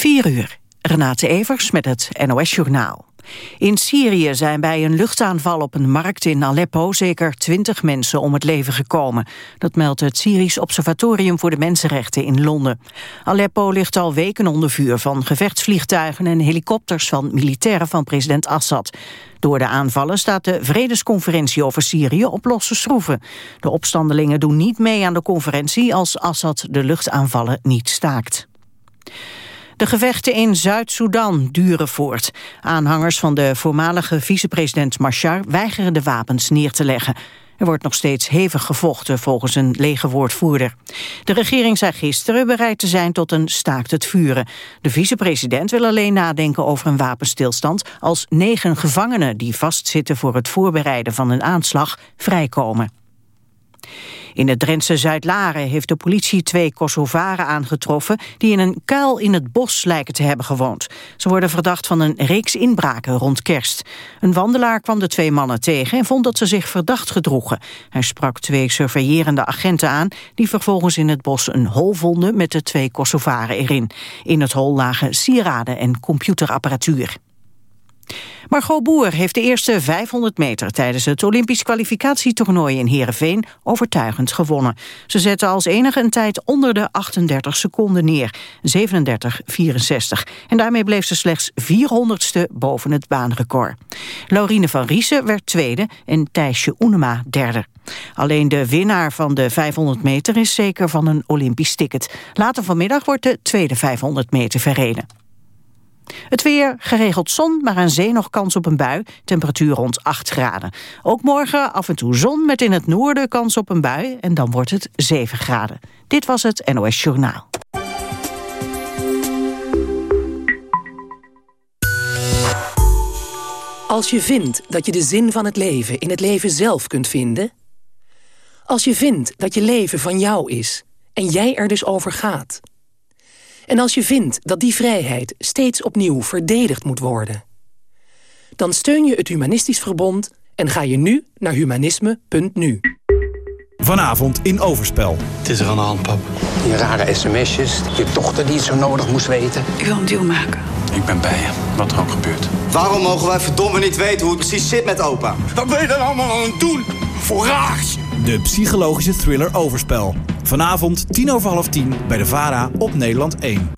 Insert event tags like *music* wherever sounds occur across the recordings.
4 uur. Renate Evers met het NOS Journaal. In Syrië zijn bij een luchtaanval op een markt in Aleppo zeker twintig mensen om het leven gekomen. Dat meldt het Syrisch Observatorium voor de Mensenrechten in Londen. Aleppo ligt al weken onder vuur van gevechtsvliegtuigen en helikopters van militairen van president Assad. Door de aanvallen staat de vredesconferentie over Syrië op losse schroeven. De opstandelingen doen niet mee aan de conferentie als Assad de luchtaanvallen niet staakt. De gevechten in Zuid-Soedan duren voort. Aanhangers van de voormalige vicepresident Machar weigeren de wapens neer te leggen. Er wordt nog steeds hevig gevochten volgens een legerwoordvoerder. De regering zei gisteren bereid te zijn tot een staakt het vuren. De vicepresident wil alleen nadenken over een wapenstilstand... als negen gevangenen die vastzitten voor het voorbereiden van een aanslag vrijkomen. In het Drentse Zuidlaren heeft de politie twee Kosovaren aangetroffen... die in een kuil in het bos lijken te hebben gewoond. Ze worden verdacht van een reeks inbraken rond kerst. Een wandelaar kwam de twee mannen tegen en vond dat ze zich verdacht gedroegen. Hij sprak twee surveillerende agenten aan... die vervolgens in het bos een hol vonden met de twee Kosovaren erin. In het hol lagen sieraden en computerapparatuur. Margot Boer heeft de eerste 500 meter tijdens het Olympisch kwalificatietoernooi in Heerenveen overtuigend gewonnen. Ze zette als enige een tijd onder de 38 seconden neer, 37,64. En daarmee bleef ze slechts 400ste boven het baanrecord. Laurine van Riesen werd tweede en Thijsje Oenema derde. Alleen de winnaar van de 500 meter is zeker van een Olympisch ticket. Later vanmiddag wordt de tweede 500 meter verreden. Het weer, geregeld zon, maar aan zee nog kans op een bui. Temperatuur rond 8 graden. Ook morgen af en toe zon met in het noorden kans op een bui. En dan wordt het 7 graden. Dit was het NOS Journaal. Als je vindt dat je de zin van het leven in het leven zelf kunt vinden... als je vindt dat je leven van jou is en jij er dus over gaat... En als je vindt dat die vrijheid steeds opnieuw verdedigd moet worden... dan steun je het Humanistisch Verbond en ga je nu naar humanisme.nu. Vanavond in Overspel. Het is er aan de hand, pap. Die rare sms'jes, je dochter die het zo nodig moest weten. Ik wil een deal maken. Ik ben bij je, wat er ook gebeurt. Waarom mogen wij verdomme niet weten hoe het precies zit met opa? Wat ben je dan allemaal aan het doen? Voor De psychologische thriller Overspel. Vanavond tien over half tien bij de VARA op Nederland 1.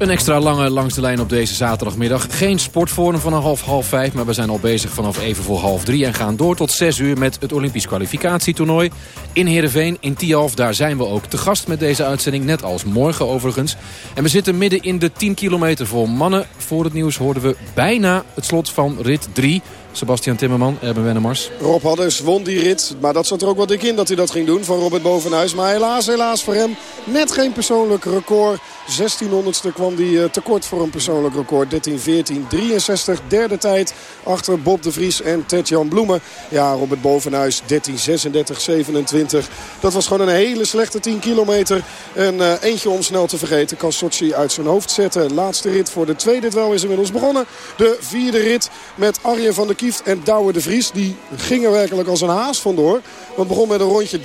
Een extra lange langs de lijn op deze zaterdagmiddag. Geen sportforum vanaf half half vijf, maar we zijn al bezig vanaf even voor half drie... en gaan door tot zes uur met het Olympisch kwalificatietoernooi. In Heerenveen, in Tialf, daar zijn we ook te gast met deze uitzending. Net als morgen overigens. En we zitten midden in de 10 kilometer voor mannen. Voor het nieuws hoorden we bijna het slot van rit 3... Sebastian Timmerman, Erben Wennemars. Rob Hadders won die rit. Maar dat zat er ook wel dik in dat hij dat ging doen van Robert Bovenhuis. Maar helaas, helaas voor hem net geen persoonlijk record. 1600ste kwam hij eh, tekort voor een persoonlijk record. 13-14, 63. Derde tijd achter Bob de Vries en Ted-Jan Bloemen. Ja, Robert Bovenhuis 13, 36, 27. Dat was gewoon een hele slechte 10 kilometer. En uh, eentje om snel te vergeten kan Sochi uit zijn hoofd zetten. Laatste rit voor de tweede dwel is inmiddels begonnen. De vierde rit met Arjen van der En Douwe de Vries. Die gingen werkelijk als een haas vandoor. Want begon met een rondje 30-6.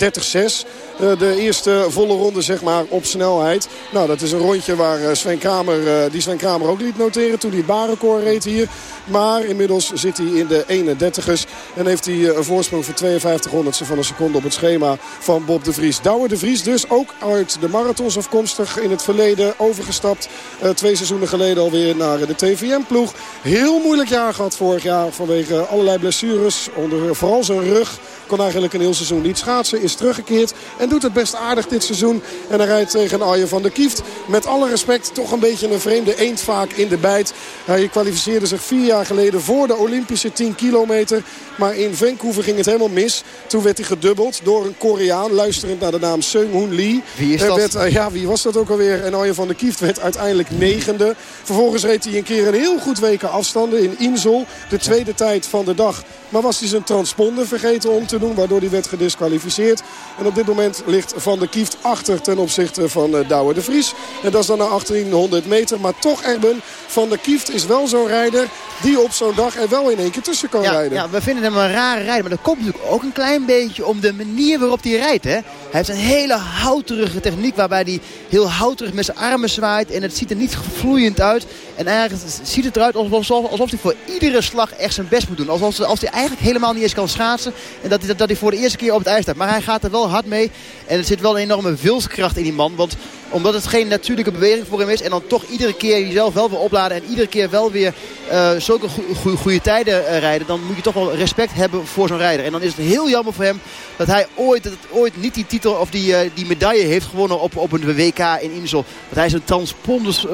Uh, de eerste volle ronde zeg maar op snelheid. Nou, dat is een rondje waar uh, Sven Kramer, uh, die Sven Kramer ook liet noteren toen hij het reed hier. Maar inmiddels zit hij in de 31ers. En heeft hij een voorsprong van 52 honderdste van een seconde op het schema van Bob de Vries. Douwe de Vries dus ook uit de marathons afkomstig in het verleden overgestapt. twee seizoenen geleden alweer naar de TVM-ploeg. Heel moeilijk jaar gehad vorig jaar vanwege allerlei blessures. Onder vooral zijn rug. Kon eigenlijk een heel seizoen niet schaatsen. Is teruggekeerd en doet het best aardig dit seizoen. En hij rijdt tegen Arjen van der Kieft. Met alle respect toch een beetje een vreemde eend vaak in de bijt. Hij kwalificeerde zich vier jaar geleden voor de Olympische 10 kilometer. Maar in Vancouver ging het helemaal mis. Toen werd hij gedubbeld door een Koreaan. Luisterend naar de naam Seung Hoon Lee. Wie is dat? Werd, ja, wie was dat ook alweer? En Arjen van der Kieft werd uiteindelijk negende. Vervolgens reed hij een keer een heel goed weken afstanden in Insel. De tweede tijd van de dag. Maar was hij zijn transponder vergeten om te doen. Waardoor hij werd gedisqualificeerd. En op dit moment ligt Van der Kieft achter ten opzichte van uh, Douwe de Vries. En dat is dan na 1800 100 meter. Maar toch Erben van der Kieft is wel zo'n rijder die op zo'n dag er wel in één keer tussen kan rijden. Ja, we vinden hem een rare rijder. Maar dat komt natuurlijk ook een klein beetje om de manier waarop hij rijdt. Hè? Hij heeft een hele houterige techniek waarbij hij heel houterig met zijn armen zwaait. En het ziet er niet vloeiend uit. En eigenlijk ziet het eruit alsof, alsof hij voor iedere slag echt zijn best moet doen. Alsof, als hij eigenlijk helemaal niet eens kan schaatsen. En dat hij, dat voor de eerste keer op het ijs staat. Maar hij gaat er wel hard mee. En er zit wel een enorme wilskracht in die man. Want omdat het geen natuurlijke beweging voor hem is. En dan toch iedere keer jezelf wel weer opladen. En iedere keer wel weer uh, zulke goede tijden uh, rijden. Dan moet je toch wel respect hebben voor zo'n rijder. En dan is het heel jammer voor hem dat hij ooit, dat ooit niet die titel of die, uh, die medaille heeft gewonnen op, op een WK in Insel. Dat hij zijn transponders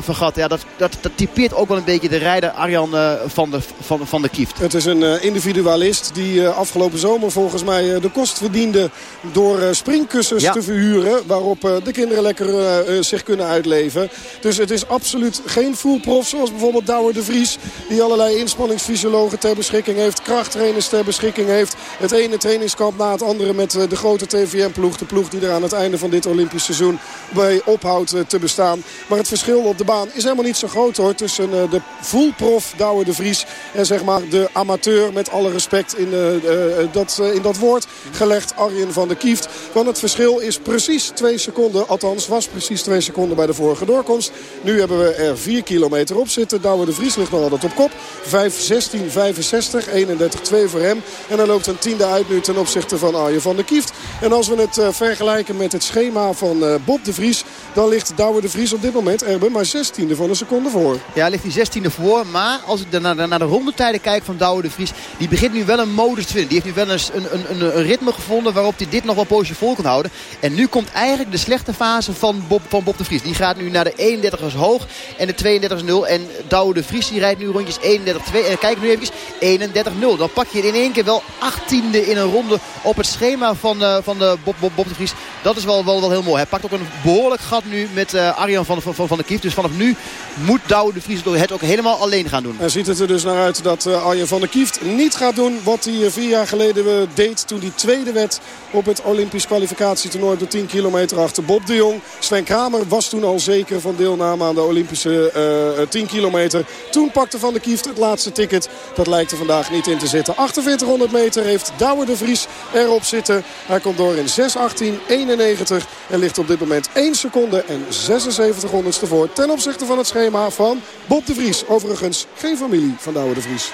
vergat. Ja, dat, dat, dat typeert ook wel een beetje de rijder Arjan van, de, van, van de Kieft. Het is een individualist die afgelopen zomer volgens mij de kost verdiende door springkussens ja. te verhuren. Waarop de kinderen lekker zich kunnen uitleven. Dus het is absoluut geen voelprof zoals bijvoorbeeld Douwer de Vries. Die allerlei inspanningsfysiologen ter beschikking heeft. Krachttrainers ter beschikking heeft. Het ene trainingskamp na het andere met de grote TVM-ploeg. De ploeg die er aan het einde van dit Olympisch seizoen bij ophoudt te bestaan. Maar het verschil op de baan is helemaal niet zo groot. Tussen de voelprof Douwer de Vries en zeg maar de amateur met alle respect in, dat, in dat woord gelegd Arjen van der Kieft. Want het verschil is precies twee seconden. Althans was precies twee seconden bij de vorige doorkomst. Nu hebben we er 4 kilometer op zitten. Douwe de Vries ligt nog altijd op kop. 5.16.65, 31-2 voor hem. En dan loopt een tiende uit nu ten opzichte van Arjen van der Kieft. En als we het vergelijken met het schema van Bob de Vries... dan ligt Douwe de Vries op dit moment er maar 16e van een seconde voor. Ja, ligt hij 16e voor. Maar als ik naar, naar, naar de rondetijden kijk van Douwe de Vries... die begint nu wel een modus te vinden. Die heeft nu wel een, een, een, een ritme gevonden waarop hij dit nog wel poosje vol kan houden. En nu komt eigenlijk de slechte fase van Bob, van Bob de Vries. Die gaat nu naar de 31ers hoog en de 32ers 0. En Douwe de Vries die rijdt nu rondjes 31-2. En kijk nu even 31-0. Dan pak je in één keer wel 18e in een ronde op het schema van, uh, van de Bob, Bob, Bob de Vries. Dat is wel, wel, wel heel mooi. Hij pakt ook een behoorlijk gat nu met uh, Arjan van, van, van de Kief. Dus vanaf nu moet Douwe de Vries het ook helemaal alleen gaan doen. En ziet het er dus naar uit dat uh, Arjan van der Kieft niet gaat doen wat hij vier jaar geleden deed toen hij tweede werd op het Olympisch kwalificatietoernooi op de 10 kilometer achter Bob de Jong. Sven Kramer was toen al zeker van deelname aan de Olympische uh, 10 kilometer. Toen pakte Van der Kieft het laatste ticket. Dat lijkt er vandaag niet in te zitten. 4800 meter heeft Douwe de Vries erop zitten. Hij komt door in 6.18.91 en ligt op dit moment 1 seconde en 76 honderdste voor. Ten opzichte van het schema van Bob de Vries. Overigens geen familie van Douwe de Vries.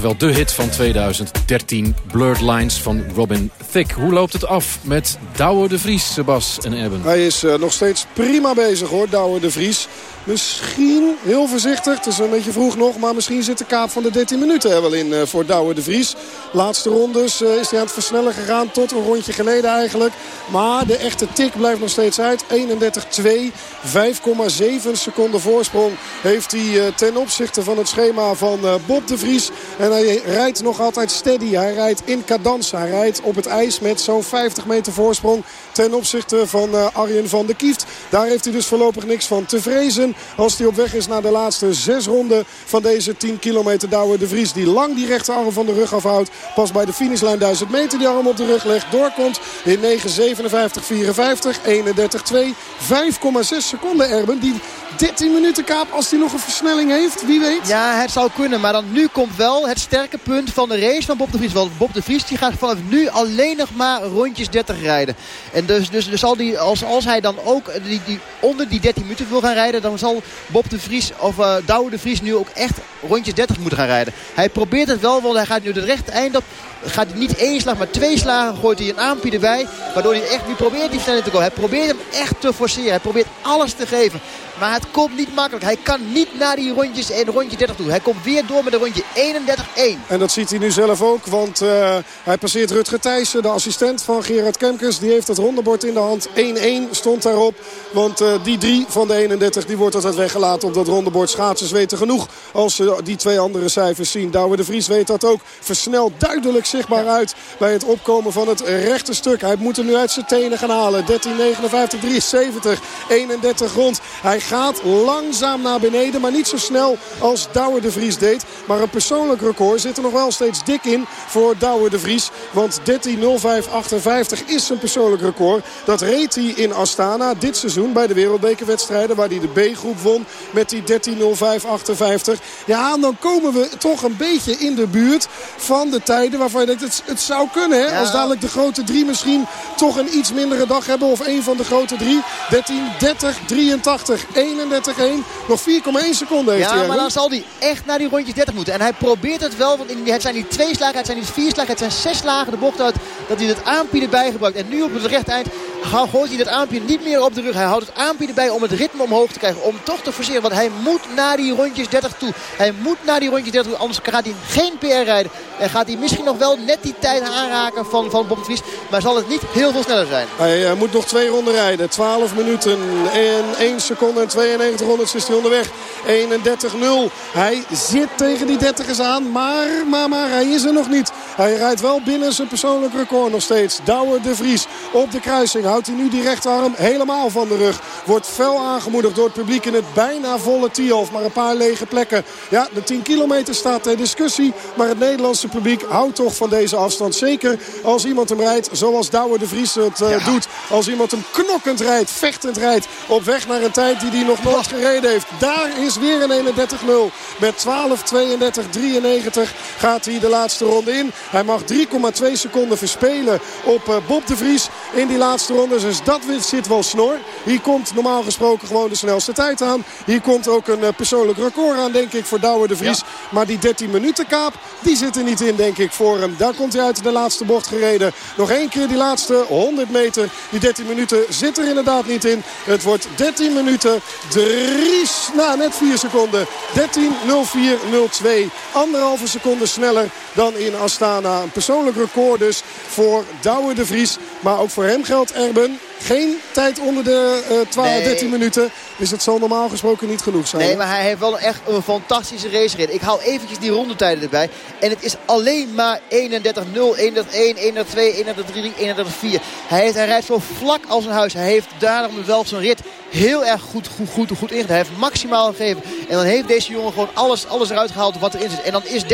Wel de hit van 2013, Blurred Lines van Robin Thicke. Hoe loopt het af met Douwe de Vries, Sebas en Erben? Hij is uh, nog steeds prima bezig hoor, Douwe de Vries. Misschien heel voorzichtig. Het is een beetje vroeg nog. Maar misschien zit de kaap van de 13 minuten er wel in uh, voor Douwe de Vries. Laatste rondes is hij aan het versnellen gegaan. Tot een rondje geleden eigenlijk. Maar de echte tik blijft nog steeds uit. 31-2. 5,7 seconden voorsprong heeft hij uh, ten opzichte van het schema van Bob de Vries. En hij rijdt nog altijd steady. Hij rijdt in cadans. Hij rijdt op het ijs met zo'n 50 meter voorsprong. Ten opzichte van Arjen van der Kieft. Daar heeft hij dus voorlopig niks van te vrezen. Als hij op weg is naar de laatste zes ronden van deze 10 kilometer Douwe de Vries. Die lang die rechterarm van de rug afhoudt. Pas bij de finishlijn 1000 meter die arm op de rug legt. Doorkomt in 9.57.54. 31.2. 5,6 seconden Erben. Die 13 minuten kaap als hij nog een versnelling heeft. Wie weet. Ja, het zou kunnen. Maar dan nu komt wel het sterke punt van de race van Bob de Vries. Want Bob de Vries die gaat vanaf nu alleen nog maar rondjes 30 rijden. En dus, dus, dus die, als, als hij dan ook die, die onder die 13 minuten wil gaan rijden... dan zal Bob de Vries of uh, Douwe de Vries nu ook echt rondjes 30 moeten gaan rijden. Hij probeert het wel, want hij gaat nu het rechte eind op gaat niet één slag, maar twee slagen. Gooit hij een aanpie erbij. Waardoor hij echt nu probeert die versnelling te komen. Hij probeert hem echt te forceren. Hij probeert alles te geven. Maar het komt niet makkelijk. Hij kan niet naar die rondjes en rondje 30 toe. Hij komt weer door met een rondje 31-1. En dat ziet hij nu zelf ook. Want uh, hij passeert Rutger Thijssen, de assistent van Gerard Kemkes. Die heeft het rondebord in de hand. 1-1 stond daarop. Want uh, die drie van de 31 die wordt altijd weggelaten op dat rondebord. Schaatsers weten genoeg als ze die twee andere cijfers zien. Douwe de Vries weet dat ook. Versnelt duidelijk zichtbaar uit bij het opkomen van het rechte stuk. Hij moet hem nu uit zijn tenen gaan halen. 13, 59, 73, 31 rond. Hij gaat langzaam naar beneden, maar niet zo snel als Douwe de Vries deed. Maar een persoonlijk record zit er nog wel steeds dik in voor Douwe de Vries. Want 13.05.58 is zijn persoonlijk record. Dat reed hij in Astana dit seizoen bij de wereldbekerwedstrijden... waar hij de B-groep won met die 13.05.58. Ja, dan komen we toch een beetje in de buurt van de tijden waarvan je denkt... het, het zou kunnen, hè? Als dadelijk de grote drie misschien toch een iets mindere dag hebben... of een van de grote drie. 13, 30, 83, 31, 1. Nog 4,1 seconden heeft ja, hij. Ja, maar dan zal hij echt naar die rondjes 30 moeten. En hij probeert het wel, want het zijn niet twee slagen, het zijn niet vier slagen, het zijn zes slagen de bocht uit. Dat hij het aanpieden erbij gebruikt. En nu op het rechte eind gooit hij dat aanpieden niet meer op de rug. Hij houdt het aanpieden bij om het ritme omhoog te krijgen. Om toch te forceren, want hij moet naar die rondjes 30 toe. Hij moet naar die rondjes 30 toe, anders gaat hij geen PR rijden. En gaat hij misschien nog wel net die tijd aanraken van, van Vries. Maar zal het niet heel veel sneller zijn. Hij uh, moet nog twee ronden rijden. 12 minuten en 1 seconde en 92 rondes is hij onderweg. 31-0. Hij zit tegen die 30ers aan. Maar, maar, hij is er nog niet. Hij rijdt wel binnen zijn persoonlijk record nog steeds. Douwe de Vries op de kruising. Houdt hij nu die rechterarm helemaal van de rug. Wordt fel aangemoedigd door het publiek in het bijna volle Tialf. Maar een paar lege plekken. Ja, de 10 kilometer staat ter discussie. Maar het Nederlandse publiek houdt toch van deze afstand. Zeker als iemand hem rijdt zoals Douwe de Vries het uh, ja. doet. Als iemand hem knokkend rijdt, vechtend rijdt. Op weg naar een tijd die hij nog nooit gereden heeft. Daar is weer een 31-0. Met 12, 32, 93 gaat hij de laatste ronde in. Hij mag 3,2 seconden verspelen op uh, Bob de Vries in die laatste ronde. Dus dat zit wel snor. Hier komt normaal gesproken gewoon de snelste tijd aan. Hier komt ook een uh, persoonlijk record aan, denk ik, voor Douwe de Vries. Ja. Maar die 13 minuten kaap, die zit er niet in, denk ik, voor hem. Daar komt hij uit de laatste bocht gereden. Nog één keer die laatste 100 meter. Die 13 minuten zit er inderdaad niet in. Het wordt 13 minuten, 3, nou net 4 seconden. 13.04.02. Anderhalve seconde sneller dan in Astana. Een persoonlijk record dus voor Douwe de Vries. Maar ook voor hem geldt Erben. Geen tijd onder de uh, 12, nee. 13 minuten. Dus het zal normaal gesproken niet genoeg zijn. Nee, maar hij heeft wel echt een fantastische race gereden. Ik haal eventjes die rondetijden erbij. En het is alleen maar 31-0, 31-1, 31-2, 31-3, 31-4. Hij, heeft, hij rijdt zo vlak als een huis. Hij heeft daarom wel zijn rit heel erg goed, goed, goed, goed. Hij heeft maximaal gegeven. En dan heeft deze jongen gewoon alles, alles eruit gehaald wat erin zit. En dan is 13-04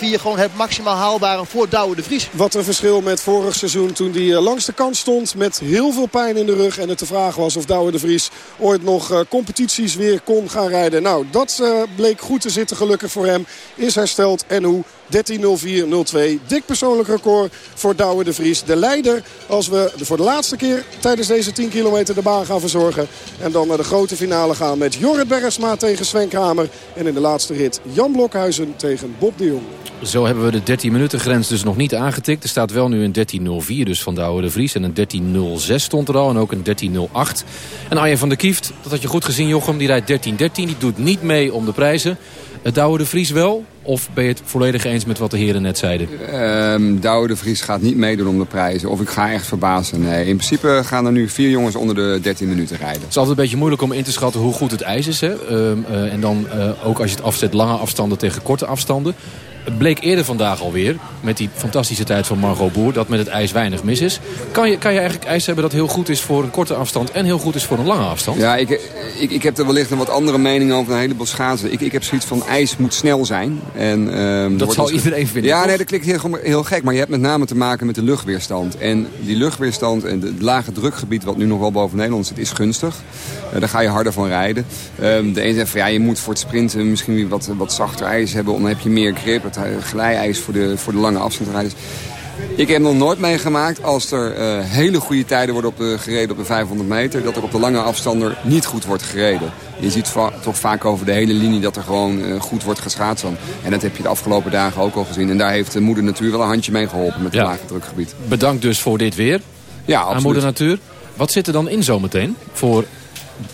gewoon het maximaal haalbare voor Douwe de Vries. Wat een verschil met vorig seizoen toen hij langs de kant stond met heel veel pijn in de rug. En het de vraag was of Douwe de Vries ooit nog competities weer kon gaan rijden. Nou, dat bleek goed te zitten gelukkig voor hem. Is hersteld en hoe 13.04.02. Dik persoonlijk record voor Douwe de Vries. De leider als we voor de laatste keer tijdens deze 10 kilometer de baan gaan verzorgen. En dan naar de grote finale gaan met Jorrit Bergsma tegen Sven Kramer. En in de laatste rit Jan Blokhuizen tegen Bob de Jong. Zo hebben we de 13 minuten grens dus nog niet aangetikt. Er staat wel nu een 13.04 dus van Douwe de Vries. En een 13.06 stond er al en ook een 13.08. En Arjen van der Kieft, dat had je goed gezien Jochem. Die rijdt 13.13. Die doet niet mee om de prijzen. Douwe de Vries wel? Of ben je het volledig eens met wat de heren net zeiden? Um, Douwe de Vries gaat niet meedoen om de prijzen. Of ik ga echt verbazen. Nee, in principe gaan er nu vier jongens onder de 13 minuten rijden. Het is altijd een beetje moeilijk om in te schatten hoe goed het ijs is. Hè? Ehm, eh, en dan uh, ook als je het afzet lange afstanden tegen korte afstanden. Het bleek eerder vandaag alweer, met die fantastische tijd van Margot Boer... dat met het ijs weinig mis is. Kan je, kan je eigenlijk ijs hebben dat heel goed is voor een korte afstand... en heel goed is voor een lange afstand? Ja, ik, ik, ik heb er wellicht een wat andere mening over een heleboel schaatsen. Ik, ik heb zoiets van ijs moet snel zijn. En, um, dat zal dus iedereen vinden, Ja, nee, dat klinkt heel, heel gek. Maar je hebt met name te maken met de luchtweerstand. En die luchtweerstand en het lage drukgebied... wat nu nog wel boven Nederland zit, is gunstig. Uh, daar ga je harder van rijden. Um, de een zegt van ja, je moet voor het sprinten misschien wat, wat zachter ijs hebben... dan heb je meer grip glijijs voor de, voor de lange afstandsrijders. Ik heb nog nooit meegemaakt als er uh, hele goede tijden worden op de, gereden op de 500 meter... dat er op de lange afstander niet goed wordt gereden. Je ziet toch vaak over de hele linie dat er gewoon uh, goed wordt geschaatst. En dat heb je de afgelopen dagen ook al gezien. En daar heeft de moeder natuur wel een handje mee geholpen met het ja. lage drukgebied. Bedankt dus voor dit weer ja, absoluut. aan moeder natuur. Wat zit er dan in zometeen voor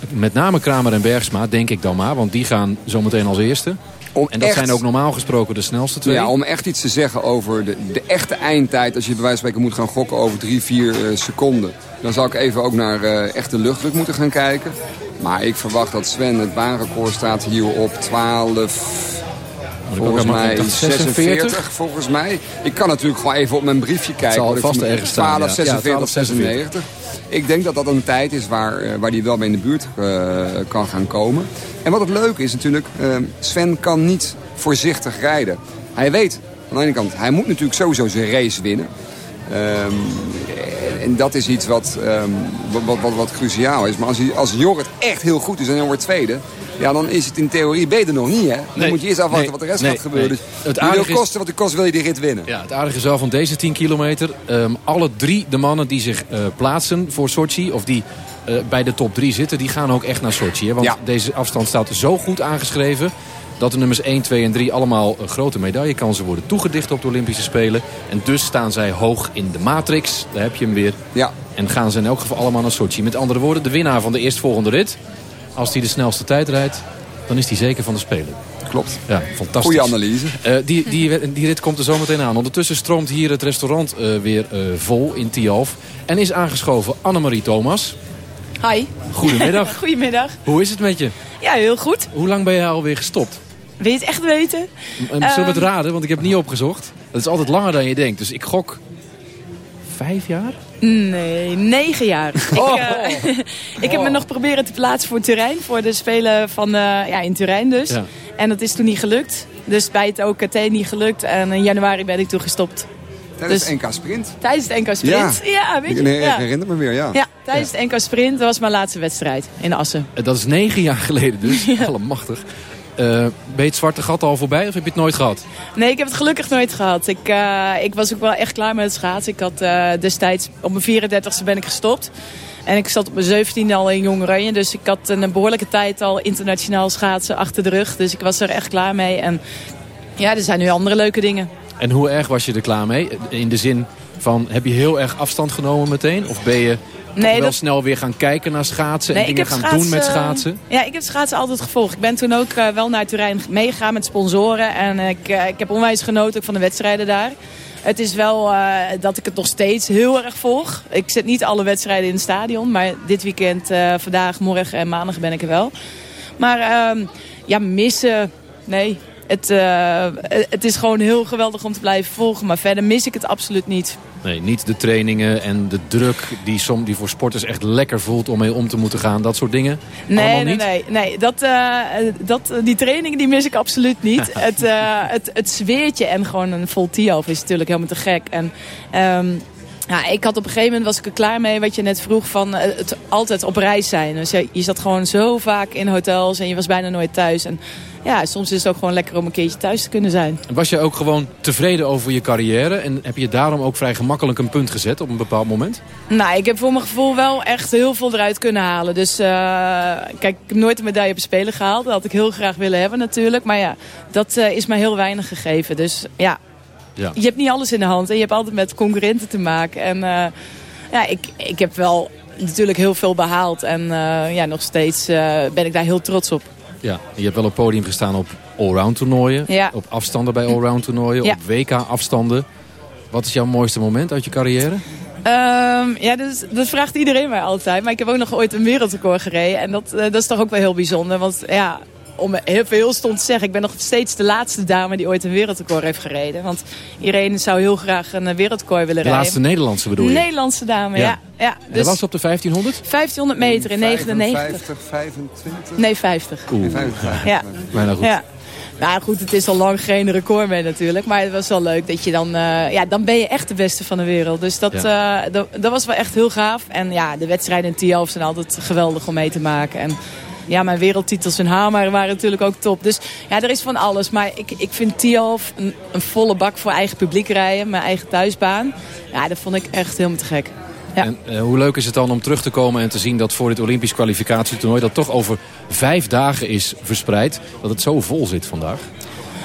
met name Kramer en Bergsma, denk ik dan maar. Want die gaan zometeen als eerste. Om en dat zijn ook normaal gesproken de snelste twee? Ja, om echt iets te zeggen over de, de echte eindtijd... als je bij wijze van spreken moet gaan gokken over drie, vier uh, seconden... dan zou ik even ook naar uh, echte luchtdruk moeten gaan kijken. Maar ik verwacht dat Sven het baanrecord staat hier op 12... Volgens mij 46, volgens mij. Ik kan natuurlijk gewoon even op mijn briefje kijken. Het zal vast ergens staan. 12, 46, 96. Ik denk dat dat een tijd is waar, uh, waar die wel mee in de buurt uh, kan gaan komen. En wat het leuke is natuurlijk, uh, Sven kan niet voorzichtig rijden. Hij weet, aan de ene kant, hij moet natuurlijk sowieso zijn race winnen. Um, en dat is iets wat, um, wat, wat, wat, cruciaal is. Maar als, hij, als Jorrit echt heel goed is en hij wordt tweede... Ja, dan is het in theorie beter nog niet, hè? Dan nee, moet je eerst afwachten wat de rest gaat gebeuren. Dus het wil kosten wat het kost, wil je die rit winnen. Ja, het aardige is wel van deze 10 kilometer. Um, alle drie de mannen die zich uh, plaatsen voor Sochi... of die uh, bij de top 3 zitten, die gaan ook echt naar Sochi. Hè? Want ja. deze afstand staat zo goed aangeschreven dat de nummers 1, 2 en 3 allemaal grote medaillekansen worden toegedicht op de Olympische Spelen. En dus staan zij hoog in de matrix. Daar heb je hem weer. Ja. En gaan ze in elk geval allemaal naar Sochi. Met andere woorden, de winnaar van de eerstvolgende rit... als hij de snelste tijd rijdt, dan is hij zeker van de Spelen. Klopt. Ja, fantastisch. Goeie analyse. Uh, die, die, die rit komt er zo meteen aan. Ondertussen stroomt hier het restaurant uh, weer uh, vol in Tialf. En is aangeschoven Annemarie Thomas. Hi. Goedemiddag. *laughs* Goedemiddag. Hoe is het met je? Ja, heel goed. Hoe lang ben je alweer gestopt? Wil je het echt weten? Zullen we het raden? Want ik heb het niet opgezocht. Dat is altijd langer dan je denkt. Dus ik gok vijf jaar? Nee, negen jaar. *laughs* Oh. Ik, uh, *laughs* ik heb me nog proberen te plaatsen voor Turijn. Voor de Spelen van, uh, ja, in Turijn dus. Ja. En dat is toen niet gelukt. Dus bij het OKT niet gelukt. En in januari ben ik toen gestopt. Tijdens dus, het NK Sprint? Tijdens het NK Sprint, ja. ja weet je. Nee, ja. Ik herinner me weer, ja. Ja, tijdens het NK Sprint. Dat was mijn laatste wedstrijd in Assen. Dat is negen jaar geleden dus. *laughs* Allemachtig. Uh, ben je het zwarte gat al voorbij of heb je het nooit gehad? Nee, ik heb het gelukkig nooit gehad. Ik, uh, ik was ook wel echt klaar met het schaatsen. Ik had uh, destijds, op mijn 34e ben ik gestopt. En ik zat op mijn 17e al in Jong Oranje. Dus ik had een behoorlijke tijd al internationaal schaatsen achter de rug. Dus ik was er echt klaar mee. En ja, er zijn nu andere leuke dingen. En hoe erg was je er klaar mee? In de zin van, heb je heel erg afstand genomen meteen? Of ben je nee, wel dat... snel weer gaan kijken naar schaatsen nee, en dingen gaan schaatsen... doen met schaatsen? Ja, ik heb schaatsen altijd gevolgd. Ik ben toen ook uh, wel naar Turijn meegegaan met sponsoren. En ik, uh, ik heb onwijs genoten van de wedstrijden daar. Het is wel uh, dat ik het nog steeds heel erg volg. Ik zit niet alle wedstrijden in het stadion. Maar dit weekend, vandaag, morgen en maandag ben ik er wel. Maar ehm, ja, missen... Nee, het, uh, het is gewoon heel geweldig om te blijven volgen. Maar verder mis ik het absoluut niet. Nee, niet de trainingen en de druk die, som, die voor sporters echt lekker voelt om mee om te moeten gaan. Dat soort dingen? Nee, nee, nee, nee. Dat, uh, dat, die trainingen die mis ik absoluut niet. *laughs* het, uh, het, het zweertje en gewoon een vol Tiof is natuurlijk helemaal te gek. En... Um, Ja, ik had op een gegeven moment was ik er klaar mee wat je net vroeg van eh, het altijd op reis zijn. Dus je, je zat gewoon zo vaak in hotels en je was bijna nooit thuis. En ja, soms is het ook gewoon lekker om een keertje thuis te kunnen zijn. Was je ook gewoon tevreden over je carrière? En heb je daarom ook vrij gemakkelijk een punt gezet op een bepaald moment? Nou, ik heb voor mijn gevoel wel echt heel veel eruit kunnen halen. Dus uh, kijk, ik heb nooit een medaille op de Spelen gehaald. Dat had ik heel graag willen hebben natuurlijk. Maar ja, dat uh, is mij heel weinig gegeven. Dus ja, ja, je hebt niet alles in de hand. En je hebt altijd met concurrenten te maken. En uh, ja, ik, ik heb wel natuurlijk heel veel behaald. En ja, nog steeds ben ik daar heel trots op. Ja, je hebt wel op podium gestaan op allround toernooien. Ja. Op afstanden bij allround toernooien. Ja. Op WK afstanden. Wat is jouw mooiste moment uit je carrière? Um, ja, dus, dat vraagt iedereen mij altijd. Maar ik heb ook nog ooit een wereldrecord gereden. En dat, uh, dat is toch ook wel heel bijzonder. Want ja, om heel veel stond te zeggen. Ik ben nog steeds de laatste dame die ooit een wereldrecord heeft gereden. Want iedereen zou heel graag een wereldrecord willen rijden. De laatste Nederlandse bedoel je? Nederlandse dame, ja. ja. ja dus dat was op de 1500? 1500 meter in 99. 50, 25? Nee, 50. Oeh. 50. Ja. Bijna goed. Ja. Nou goed, het is al lang geen record meer natuurlijk. Maar het was wel leuk dat je dan... Uh, ja, dan ben je echt de beste van de wereld. Dus dat, ja. uh, dat, dat, was wel echt heel gaaf. En ja, de wedstrijden in Tialf zijn altijd geweldig om mee te maken. En ja, mijn wereldtitels in Hamer waren natuurlijk ook top. Dus ja, er is van alles. Maar ik, ik vind Tialf een, een volle bak voor eigen publiek rijden. Mijn eigen thuisbaan. Ja, dat vond ik echt helemaal te gek. Ja. En uh, hoe leuk is het dan om terug te komen en te zien dat voor dit Olympisch kwalificatietoernooi... dat toch over vijf dagen is verspreid, dat het zo vol zit vandaag?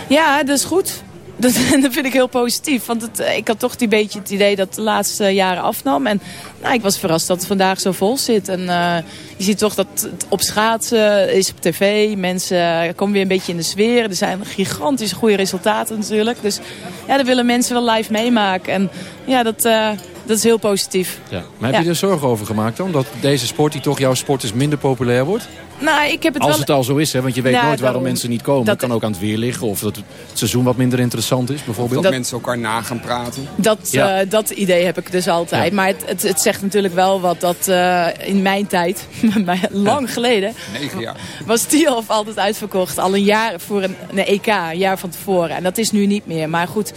Ja, dat is goed. Dat, *laughs* dat vind ik heel positief. Want het, ik had toch een beetje het idee dat de laatste jaren afnam. En nou, ik was verrast dat het vandaag zo vol zit. En uh, je ziet toch dat het op schaatsen is op tv. Mensen komen weer een beetje in de sfeer. Er zijn gigantische goede resultaten natuurlijk. Dus ja, daar willen mensen wel live meemaken. En ja, dat, uh, dat is heel positief. Ja. Maar heb je er zorgen over gemaakt dan? Dat deze sport, die toch jouw sport is, minder populair wordt? Nou, ik heb het Als wel... het al zo is, hè, want je weet Ja, nooit waarom mensen niet komen. Dat- Het kan ook aan het weer liggen of dat het seizoen wat minder interessant is Dat, bijvoorbeeld. mensen elkaar na gaan praten. Dat, Ja. eh, dat idee heb ik dus altijd. Ja. Maar het, het, het zegt natuurlijk wel wat dat eh, in mijn tijd, *laughs* lang geleden, Negen jaar. was Tialf altijd uitverkocht. Al een jaar voor een, een EK, een jaar van tevoren. En dat is nu niet meer. Maar goed,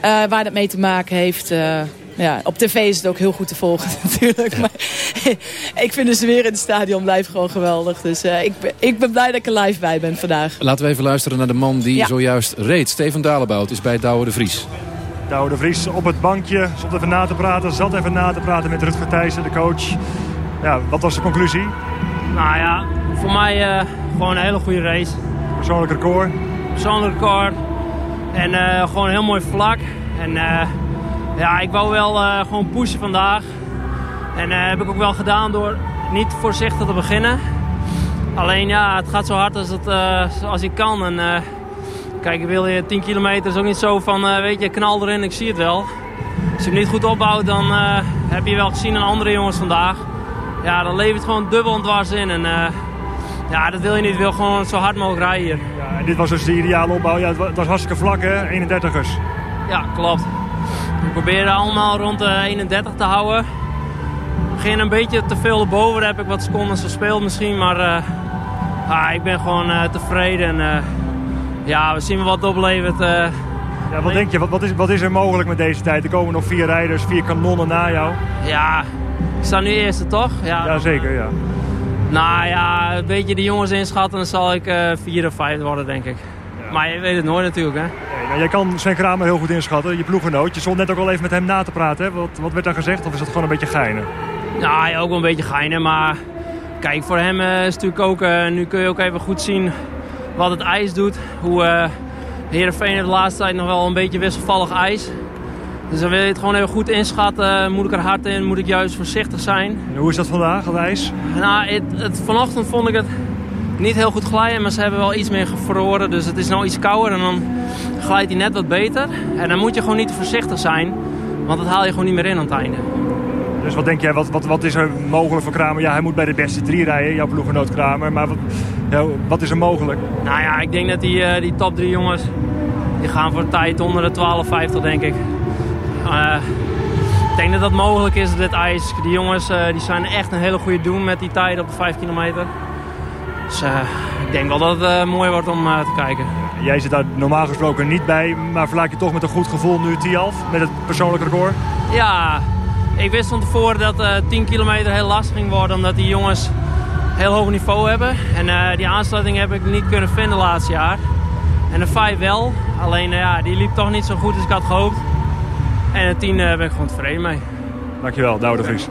eh, waar dat mee te maken heeft... ja, op tv is het ook heel goed te volgen *laughs* natuurlijk. Maar *laughs* ik vind de sfeer in het stadion blijft gewoon geweldig. Dus eh, ik, ben, ik ben blij dat ik er live bij ben vandaag. Laten we even luisteren naar de man die Ja. zojuist reed. Steven Dalebout is bij Douwe de Vries. Douwe de Vries op het bankje, stond even na te praten, zat even na te praten met Rutger Thijssen, de coach. Ja, wat was de conclusie? Nou ja, voor mij eh, gewoon een hele goede race. Persoonlijk record. Persoonlijk record. En eh, gewoon een heel mooi vlak. En eh, ja, ik wou wel eh, gewoon pushen vandaag. En eh, heb ik ook wel gedaan door niet voorzichtig te beginnen. Alleen ja, het gaat zo hard als, het, eh, als ik kan. En, kijk, wil je 10 kilometer is ook niet zo van, weet je, knal erin, ik zie het wel. Als je hem niet goed opbouwt, dan heb je wel gezien aan andere jongens vandaag. Ja, dan levert het gewoon dubbel en dwars in. En ja, dat wil je niet. Je wil gewoon zo hard mogelijk rijden hier. Ja, en dit was dus de ideale opbouw. Ja, het was hartstikke vlak hè, 31ers. Ja, klopt. We proberen allemaal rond de 31 te houden. Begin een beetje te veel erboven. Daar heb ik wat seconden verspeeld misschien. Maar ah, ik ben gewoon eh, tevreden. En, eh, ja, we zien wat het oplevert. Ja, wat denk je, wat, wat, is, wat is er mogelijk met deze tijd? Er komen nog vier rijders, vier kanonnen na jou. ja, ik sta nu eerste toch? Ja, Ja, zeker, ja. Nou ja, een beetje de jongens inschatten. Dan zal ik eh vier of vijf worden denk ik. Maar je weet het nooit natuurlijk hè. Nee, nou, jij kan Sven Kramer heel goed inschatten, je ploeggenoot. Je stond net ook al even met hem na te praten. Hè? Wat, wat werd daar gezegd? Of is dat gewoon een beetje geinen? Nou, ja, ook wel een beetje geinen, maar kijk, voor hem eh, is natuurlijk ook, eh, nu kun je ook even goed zien wat het ijs doet. Hoe eh Heerenveen heeft de laatste tijd nog wel een beetje wisselvallig ijs. Dus dan wil je het gewoon even goed inschatten. Moet ik er hard in? Moet ik juist voorzichtig zijn? En hoe is dat vandaag, het ijs? Nou, het, het- vanochtend vond ik het niet heel goed glijden, maar ze hebben wel iets meer verloren. Dus het is nou iets kouder en dan glijdt hij net wat beter. En dan moet je gewoon niet te voorzichtig zijn, want dat haal je gewoon niet meer in aan het einde. Dus wat denk jij, wat, wat, wat is er mogelijk voor Kramer? Ja, hij moet bij de beste drie rijden, jouw ploeggenoot Kramer. Maar wat, ja, wat is er mogelijk? Nou ja, ik denk dat die, eh, die top drie jongens, die gaan voor tijd onder de 12,50 denk ik. Eh, ik denk dat dat mogelijk is op dit ijs. Die jongens eh, die zijn echt een hele goede doen met die tijden op de 5 kilometer. Dus eh, ik denk wel dat het eh, mooi wordt om eh, te kijken. Jij zit daar normaal gesproken niet bij, maar verlaat je toch met een goed gevoel nu Tialf met het persoonlijk record? Ja, ik wist van tevoren dat uh, 10 kilometer heel lastig ging worden. Omdat die jongens heel hoog niveau hebben. En die aansluiting heb ik niet kunnen vinden laatste jaar. En de 5 wel. Alleen ja, die liep toch niet zo goed als ik had gehoopt. En de 10 ben ik gewoon tevreden mee. Dankjewel, Douwe de Vries.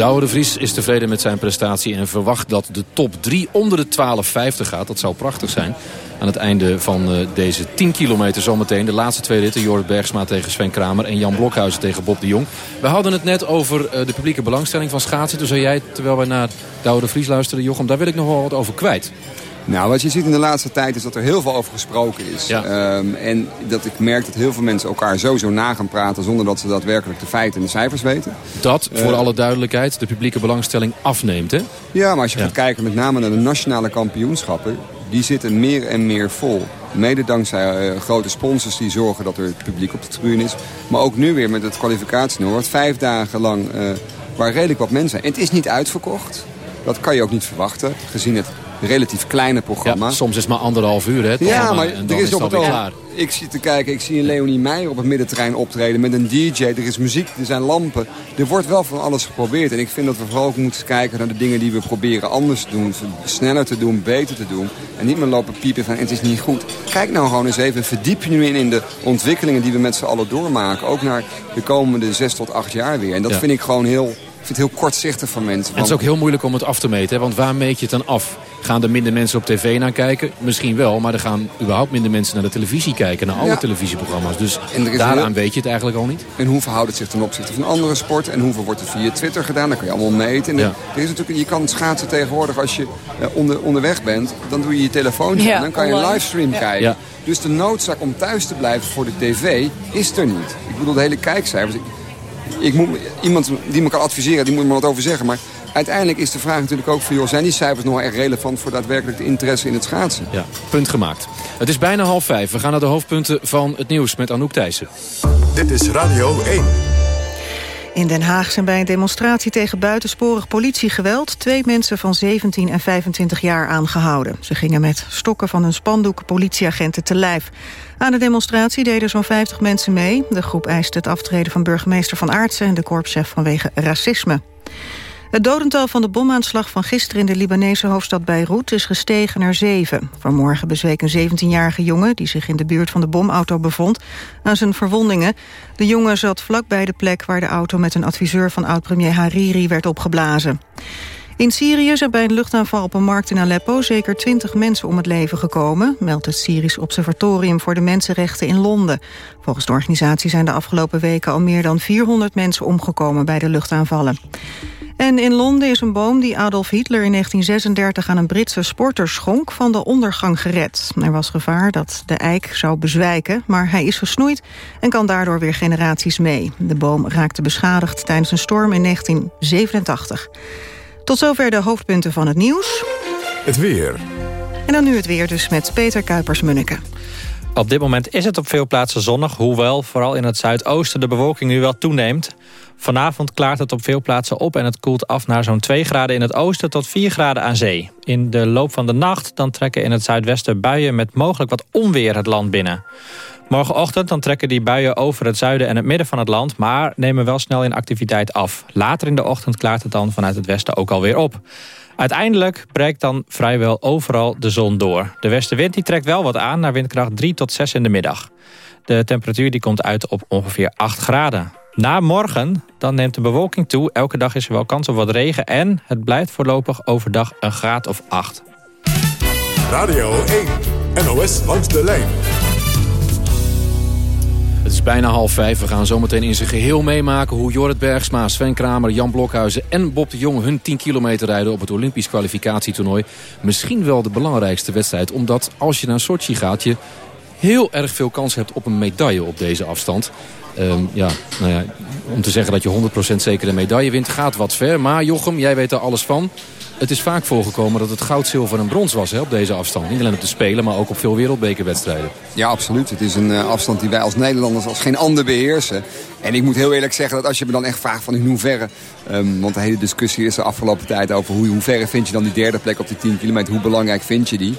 Douwe de Vries is tevreden met zijn prestatie en verwacht dat de top 3 onder de 12.50 gaat. Dat zou prachtig zijn. Aan het einde van uh, deze 10 kilometer zometeen. De laatste twee ritten. Jorrit Bergsma tegen Sven Kramer en Jan Blokhuizen tegen Bob de Jong. We hadden het net over uh, de publieke belangstelling van schaatsen. Toen zei jij, terwijl wij naar Douwe de Vries luisterden, Jochem, daar wil ik nog wel wat over kwijt. Nou, wat je ziet in de laatste tijd is dat er heel veel over gesproken is. Ja. Um, en dat ik merk dat heel veel mensen elkaar sowieso na gaan praten... zonder dat ze daadwerkelijk de feiten en de cijfers weten. Dat, voor uh, alle duidelijkheid, de publieke belangstelling afneemt, hè? Ja, maar als je ja. gaat kijken met name naar de nationale kampioenschappen... die zitten meer en meer vol. Mede dankzij uh, grote sponsors die zorgen dat er publiek op de tribune is. Maar ook nu weer met het kwalificatienummer... wat vijf dagen lang uh, waar redelijk wat mensen zijn. En het is niet uitverkocht. Dat kan je ook niet verwachten, gezien het relatief kleine programma. Ja, soms is het maar anderhalf uur, hè? Ja, maar er is, is op het al. Ik zie te kijken, ik zie een Leonie Meijer op het middenterrein optreden met een DJ. Er is muziek, er zijn lampen. Er wordt wel van alles geprobeerd. En ik vind dat we vooral ook moeten kijken naar de dingen die we proberen anders te doen. Sneller te doen, beter te doen. En niet meer lopen piepen van het is niet goed. Kijk nou gewoon eens even, verdiep je nu in, in de ontwikkelingen die we met z'n allen doormaken. Ook naar de komende zes tot acht jaar weer. En dat Ja. vind ik gewoon heel... Ik vind het heel kortzichtig van mensen. En het is ook heel moeilijk om het af te meten. Hè? Want waar meet je het dan af? Gaan er minder mensen op tv naar kijken? Misschien wel, maar er gaan überhaupt minder mensen naar de televisie kijken. Naar alle Ja. televisieprogramma's. Dus daaraan heel- weet je het eigenlijk al niet. En hoe verhoudt het zich ten opzichte van andere sporten? En hoeveel wordt er via Twitter gedaan? Dat kan je allemaal meten. En Ja. er is natuurlijk, je kan schaatsen tegenwoordig als je eh, onder, onderweg bent. Dan doe je je telefoon Ja, en dan kan je een livestream Ja. kijken. Ja. Dus de noodzaak om thuis te blijven voor de tv is er niet. Ik bedoel, de hele kijkcijfers. Ik, moet, iemand die me kan adviseren, die moet me wat over zeggen. Maar uiteindelijk is de vraag natuurlijk ook van... Joh, zijn die cijfers nog wel erg relevant voor daadwerkelijk de interesse in het schaatsen? Ja, punt gemaakt. Het is bijna half vijf. We gaan naar de hoofdpunten van het nieuws met Anouk Thijssen. Dit is Radio 1. In Den Haag zijn bij een demonstratie tegen buitensporig politiegeweld... twee mensen van 17 en 25 jaar aangehouden. Ze gingen met stokken van hun spandoek politieagenten te lijf. Aan de demonstratie deden zo'n 50 mensen mee. De groep eiste het aftreden van burgemeester Van Aartsen... en de korpschef vanwege racisme. Het dodental van de bomaanslag van gisteren in de Libanese hoofdstad Beirut is gestegen naar zeven. Vanmorgen bezweek een 17-jarige jongen, die zich in de buurt van de bomauto bevond, aan zijn verwondingen. De jongen zat vlakbij de plek waar de auto met een adviseur van oud-premier Hariri werd opgeblazen. In Syrië zijn bij een luchtaanval op een markt in Aleppo zeker 20 mensen om het leven gekomen, meldt het Syrisch Observatorium voor de Mensenrechten in Londen. Volgens de organisatie zijn de afgelopen weken al meer dan 400 mensen omgekomen bij de luchtaanvallen. En in Londen is een boom die Adolf Hitler in 1936 aan een Britse sporter schonk van de ondergang gered. Er was gevaar dat de eik zou bezwijken, maar hij is gesnoeid en kan daardoor weer generaties mee. De boom raakte beschadigd tijdens een storm in 1987. Tot zover de hoofdpunten van het nieuws. Het weer. En dan nu het weer dus met Peter Kuipers-Munneke. Op dit moment is het op veel plaatsen zonnig, hoewel vooral in het zuidoosten de bewolking nu wel toeneemt. Vanavond klaart het op veel plaatsen op en het koelt af naar zo'n 2 graden in het oosten tot 4 graden aan zee. In de loop van de nacht dan trekken in het zuidwesten buien met mogelijk wat onweer het land binnen. Morgenochtend dan trekken die buien over het zuiden en het midden van het land... maar nemen wel snel in activiteit af. Later in de ochtend klaart het dan vanuit het westen ook alweer op. Uiteindelijk breekt dan vrijwel overal de zon door. De westenwind die trekt wel wat aan naar windkracht 3 tot 6 in de middag. De temperatuur die komt uit op ongeveer 8 graden. Na morgen dan neemt de bewolking toe. Elke dag is er wel kans op wat regen. En het blijft voorlopig overdag een graad of 8. Radio 1. NOS langs de lijn. Het is bijna half vijf. We gaan zometeen in zijn geheel meemaken hoe Jorrit Bergsma, Sven Kramer, Jan Blokhuizen en Bob de Jong hun 10 kilometer rijden op het Olympisch kwalificatietoernooi. Misschien wel de belangrijkste wedstrijd. Omdat als je naar Sochi gaat, je heel erg veel kans hebt op een medaille op deze afstand. Ehm, ja, nou ja, om te zeggen dat je 100% zeker een medaille wint gaat wat ver. Maar Jochem, jij weet er alles van. Het is vaak voorgekomen dat het goud, zilver en brons was hè, op deze afstand. Niet alleen op de Spelen, maar ook op veel wereldbekerwedstrijden. Ja, absoluut. Het is een uh, afstand die wij als Nederlanders als geen ander beheersen. En ik moet heel eerlijk zeggen dat als je me dan echt vraagt van in hoeverre... Um, want de hele discussie is de afgelopen tijd over hoe, hoe verre vind je dan die derde plek op die 10 kilometer. Hoe belangrijk vind je die?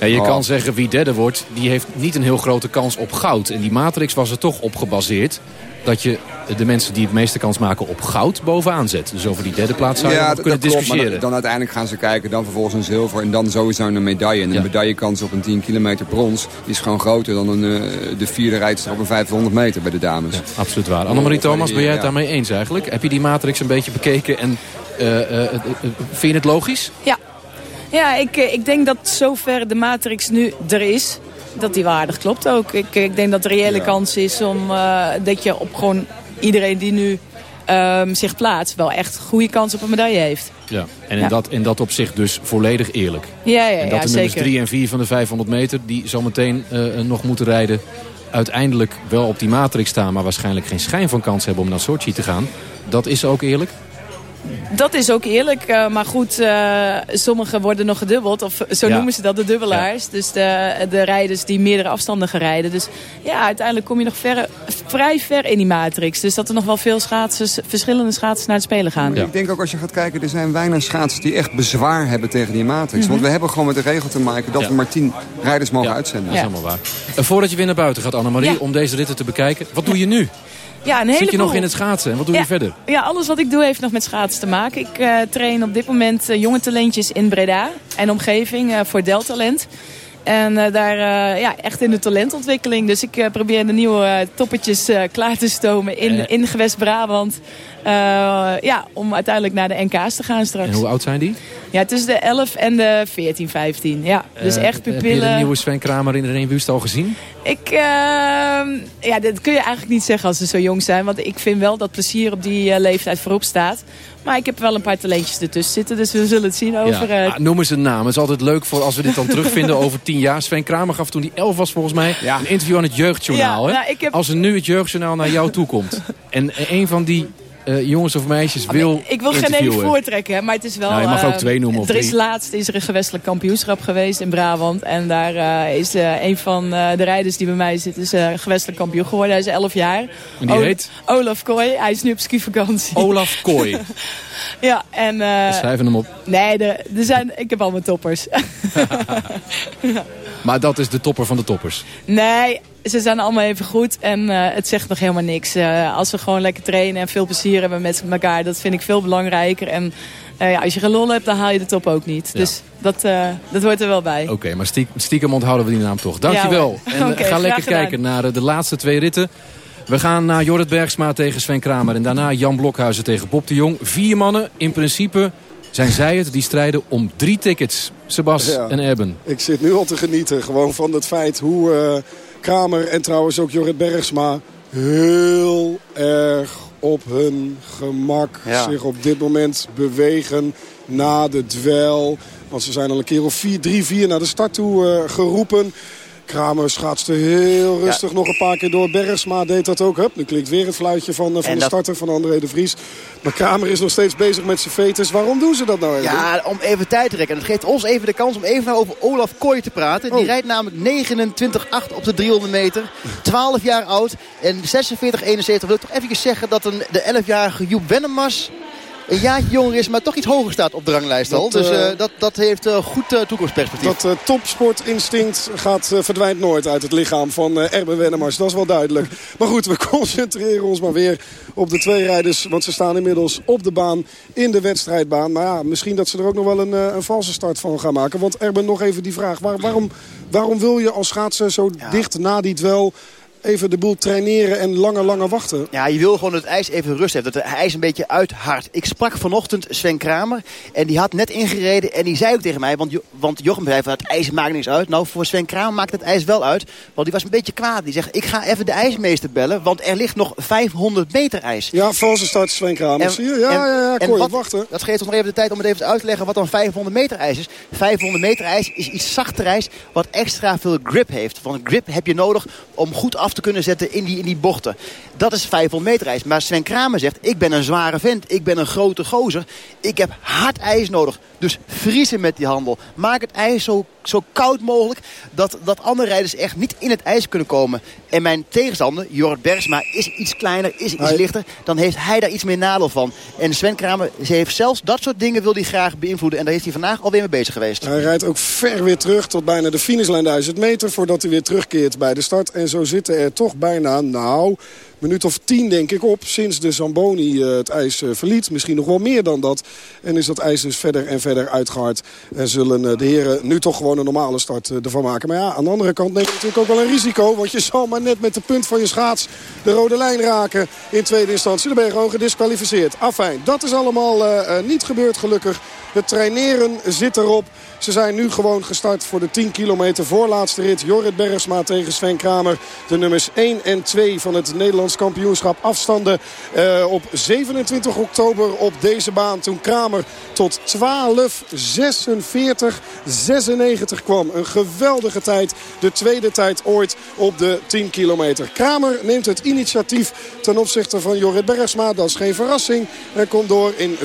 Ja, je Oh. kan zeggen wie derde wordt, die heeft niet een heel grote kans op goud. En die Matrix was er toch op gebaseerd dat je de mensen die het meeste kans maken op goud bovenaan zet. Dus over die derde plaats zou je dat- kunnen klopt, discussiëren. dan uiteindelijk gaan ze kijken, dan vervolgens een zilver en dan sowieso een medaille. En een medaillekans op een 10 kilometer brons is gewoon groter dan een, eh, de vierde rijdster op een 500 meter bij de dames. Absoluut waar. Annemarie Thomas, ben jij het ja. daarmee eens eigenlijk? Heb je die Matrix een beetje bekeken en eh, eh, vind je het logisch? Ja, ja ik, ik denk dat zover de Matrix nu er is, dat die waardig klopt ook. Ik, ik denk dat de reële Ja. kans is om eh, dat je op gewoon iedereen die nu ehm, zich plaatst, wel echt goede kans op een medaille heeft. Ja. En in, Ja. Dat, in dat opzicht dus volledig eerlijk. Ja, ja, en dat de nummers zeker. 3 en 4 van de 500 meter, die zometeen eh, nog moeten rijden, uiteindelijk wel op die Matrix staan, maar waarschijnlijk geen schijn van kans hebben om naar Sochi te gaan. Dat is ook eerlijk? Dat is ook eerlijk, eh, maar goed, eh, sommigen worden nog gedubbeld. Of zo Ja. noemen ze dat, de dubbelaars. Dus de, de rijders die meerdere afstanden gaan rijden. Dus ja, uiteindelijk kom je nog ver, vrij ver in die matrix. Dus dat er nog wel veel schaatsers, verschillende schaatsers naar het spelen gaan. Ik denk ook als je gaat kijken, er zijn weinig schaatsers die echt bezwaar hebben tegen die matrix. Mhm. Want we hebben gewoon met de regel te maken dat Ja. we maar 10 rijders mogen uitzenden. Dat is helemaal waar. En voordat je weer naar buiten gaat, Annemarie, Ja. om deze ritten te bekijken. Wat doe je nu? Ja, een Zit je nog in het schaatsen? En wat doe je verder? Ja, alles wat ik doe heeft nog met schaatsen te maken. Ik eh, train op dit moment eh, jonge talentjes in Breda en omgeving eh, voor Deltalent. En daar ja, echt in de talentontwikkeling. Dus ik probeer de nieuwe toppertjes eh, klaar te stomen in, in Gewest-Brabant. Eh, ja, om uiteindelijk naar de NK's te gaan straks. En hoe oud zijn die? Ja, tussen de 11 en de 14, 15. Ja, dus Eh, echt Heb je de pupillen. nieuwe Sven Kramer in René Wust al gezien? Ik, ehm, ja, dat kun je eigenlijk niet zeggen als ze zo jong zijn. Want ik vind wel dat plezier op die eh, leeftijd voorop staat. Maar ik heb wel een paar talentjes ertussen zitten. Dus we zullen het zien over... Ja. Ah, noem eens een naam. Het is altijd leuk voor als we dit dan terugvinden *laughs* over tien jaar. Sven Kramer gaf toen hij elf was volgens mij een interview aan het Jeugdjournaal. Ja, hè? nou, heb- Als er nu het Jeugdjournaal naar jou toe komt. *laughs* en een van die eh, jongens of meisjes wil ik wil geen één interviewen. voortrekken, maar het is wel... Nou, je mag ook eh, twee noemen of Er is laatst is er een gewestelijk kampioenschap geweest in Brabant. En daar eh, is een van de rijders die bij mij zit, is gewestelijk kampioen geworden. Hij is 11 jaar. En die Ol- heet? Olaf Kooi. Hij is nu op skivakantie. Olaf Kooi. *laughs* ja, en... We schrijven hem op. Nee, er, er zijn, ik heb allemaal toppers. *laughs* Maar dat is de topper van de toppers. nee, ze zijn allemaal even goed en eh, het zegt nog helemaal niks. Eh, als we gewoon lekker trainen en veel plezier hebben met elkaar, dat vind ik veel belangrijker. En eh, ja, als je geen lol hebt, dan haal je de top ook niet. Ja. Dus dat, dat hoort er wel bij. Oké, maar stiek- stiekem onthouden we die naam toch. Dankjewel. Ja, en Oké, ga lekker gedaan. kijken naar de laatste twee ritten. We gaan naar Jorrit Bergsma tegen Sven Kramer. En daarna Jan Blokhuizen tegen Bob de Jong. Vier mannen. In principe zijn zij het die strijden om drie tickets. Sebas Ja. en Erben. Ik zit nu al te genieten gewoon van het feit hoe eh, Kramer en trouwens ook Jorrit Bergsma heel erg op hun gemak Ja. zich op dit moment bewegen na de dwel. Want ze zijn al een keer of vier, drie, vier naar de start toe eh, geroepen. Kramer schaatste heel rustig nog een paar keer door. Bergsma deed dat ook. Hup, nu klinkt weer het fluitje van, eh, van En de dat- starter van André de Vries. Maar Kramer is nog steeds bezig met zijn fetus. Waarom doen ze dat nou eigenlijk? Ja, om even tijd te rekken. En dat geeft ons even de kans om even over Olaf Kooi te praten. Die Oh. rijdt namelijk 29,8 op de 300 meter. 12 jaar oud en 46,71. Wil ik toch even zeggen dat een, de 11-jarige Joep Wennemars een jaartje jonger is, maar toch iets hoger staat op de ranglijst al. Dat, dus eh, eh, dat, dat heeft eh, goed toekomstperspectief. Dat topsportinstinct gaat, verdwijnt nooit uit het lichaam van Erben Wennemars. Dat is wel duidelijk. *laughs* Maar goed, we concentreren ons maar weer op de twee rijders. Want ze staan inmiddels op de baan in de wedstrijdbaan. Maar ja, misschien dat ze er ook nog wel een, een valse start van gaan maken. Want Erben, nog even die vraag. Waar- waarom, waarom wil je als schaatser zo dicht na die dwel even de boel traineren en langer, langer wachten? Ja, je wil gewoon dat het ijs even rust heeft. Dat het ijs een beetje uithardt. Ik sprak vanochtend Sven Kramer. En die had net ingereden. En die zei ook tegen mij. Want, Jo- want Jochem zei van het ijs maakt niks uit. Nou, voor Sven Kramer maakt het ijs wel uit. Want die was een beetje kwaad. Die zegt, ik ga even de ijsmeester bellen. Want er ligt nog 500 meter ijs. Ja, valse start Sven Kramer. Zie je? Ja, ja, ja, en wat- wachten. Dat geeft ons nog even de tijd om het even uit te leggen wat dan 500 meter ijs is. 500 meter ijs is iets zachter ijs wat extra veel grip heeft. Want grip heb je nodig om goed af af te kunnen zetten in die, in die bochten. Dat is 500 meter ijs. Maar Sven Kramer zegt, ik ben een zware vent. Ik ben een grote gozer. Ik heb hard ijs nodig. Dus vriezen met die handel. Maak het ijs zo, zo koud mogelijk dat, dat andere rijders echt niet in het ijs kunnen komen. En mijn tegenstander, Jorrit Bergsma, is iets kleiner, is iets lichter. Dan heeft hij daar iets meer nadeel van. En Sven Kramer ze heeft zelfs dat soort dingen wil hij graag beïnvloeden. En daar is hij vandaag alweer mee bezig geweest. Hij rijdt ook ver weer terug tot bijna de finishlijn 1000 meter... voordat hij weer terugkeert bij de start. En zo zitten er toch bijna, nou minuut of tien denk ik op sinds de Zamboni uh, het ijs uh, verliet. Misschien nog wel meer dan dat. En is dat ijs dus verder en verder uitgehard. En zullen uh, de heren nu toch gewoon een normale start ervan maken. Maar ja, aan de andere kant neem je natuurlijk ook wel een risico. Want je zal maar net met de punt van je schaats de rode lijn raken. In tweede instantie. Dan ben je gewoon gedisqualificeerd. Afijn, dat is allemaal niet gebeurd gelukkig. Het traineren zit erop. Ze zijn nu gewoon gestart voor de 10 kilometer voorlaatste rit. Jorrit Bergsma tegen Sven Kramer. De nummers 1 en 2 van het Nederlands kampioenschap afstanden. Uh, op 27 oktober op deze baan. Toen Kramer tot 12, 46, 96 kwam. Een geweldige tijd. De tweede tijd ooit op de 10 kilometer. Kramer neemt het initiatief ten opzichte van Jorrit Bergsma. Dat is geen verrassing. Hij komt door in 34-72.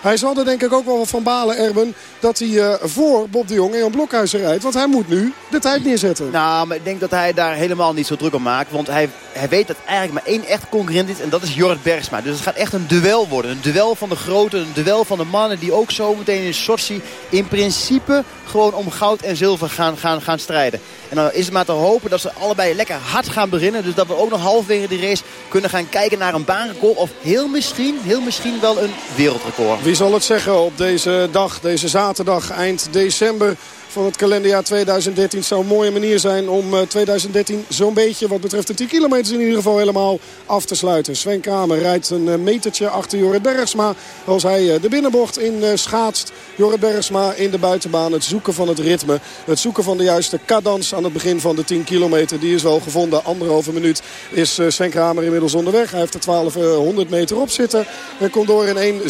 Hij zal er denk ik ook wel van balen, Erben... dat hij uh, voor Bob de Jong en Blokhuizen rijdt. Want hij moet nu de tijd neerzetten. Nou, maar ik denk dat hij daar helemaal niet zo druk om maakt. Want hij, hij weet dat eigenlijk maar één echt concurrent is. En dat is Jorrit Bergsma. Dus het gaat echt een duel worden. Een duel van de grote, een duel van de mannen... die ook zo meteen in Sochi in principe gewoon om goud en zilver gaan, gaan, gaan strijden. En dan is het maar te hopen dat ze allebei lekker hard gaan beginnen. Dus dat we ook nog halverwege die race kunnen gaan kijken naar een baanrecord. Of heel misschien, heel misschien wel een wereldrecord. Wie zal het zeggen op deze dag, deze zaterdag eind december van het kalenderjaar 2013 zou een mooie manier zijn om 2013 eh, zo'n beetje wat betreft de 10 kilometers in ieder geval helemaal af te sluiten. Sven Kramer rijdt een eh, metertje achter Jorrit Bergsma als hij eh, de binnenbocht in schaatst. Jorrit Bergsma in de buitenbaan. Het zoeken van het ritme. Het zoeken van de juiste cadans aan het begin van de 10 kilometer. Die is wel gevonden. Anderhalve minuut is Sven Kramer inmiddels onderweg. Hij heeft er 1200 meter op zitten. Hij komt door in 1.36.67.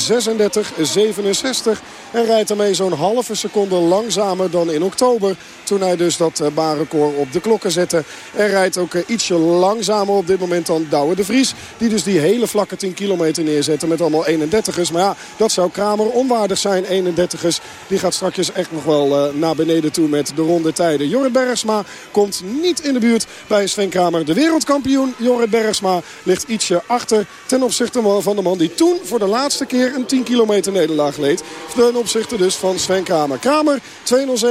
En rijdt daarmee zo'n halve seconde langzamer dan in oktober. Toen hij dus dat eh, baanrecord op de klokken zette. En rijdt ook eh, ietsje langzamer op dit moment dan Douwe de Vries. Die dus die hele vlakke 10 kilometer neerzetten met allemaal 31ers. Maar ja, dat zou Kramer onwaardig zijn, 31ers. Die gaat straks echt nog wel eh, naar beneden toe met de ronde tijden. Jorrit Bergsma komt niet in de buurt bij Sven Kramer. De wereldkampioen Jorrit Bergsma ligt ietsje achter ten opzichte van de man die toen voor de laatste keer een 10 kilometer nederlaag leed. Ten opzichte dus van Sven Kramer. Kramer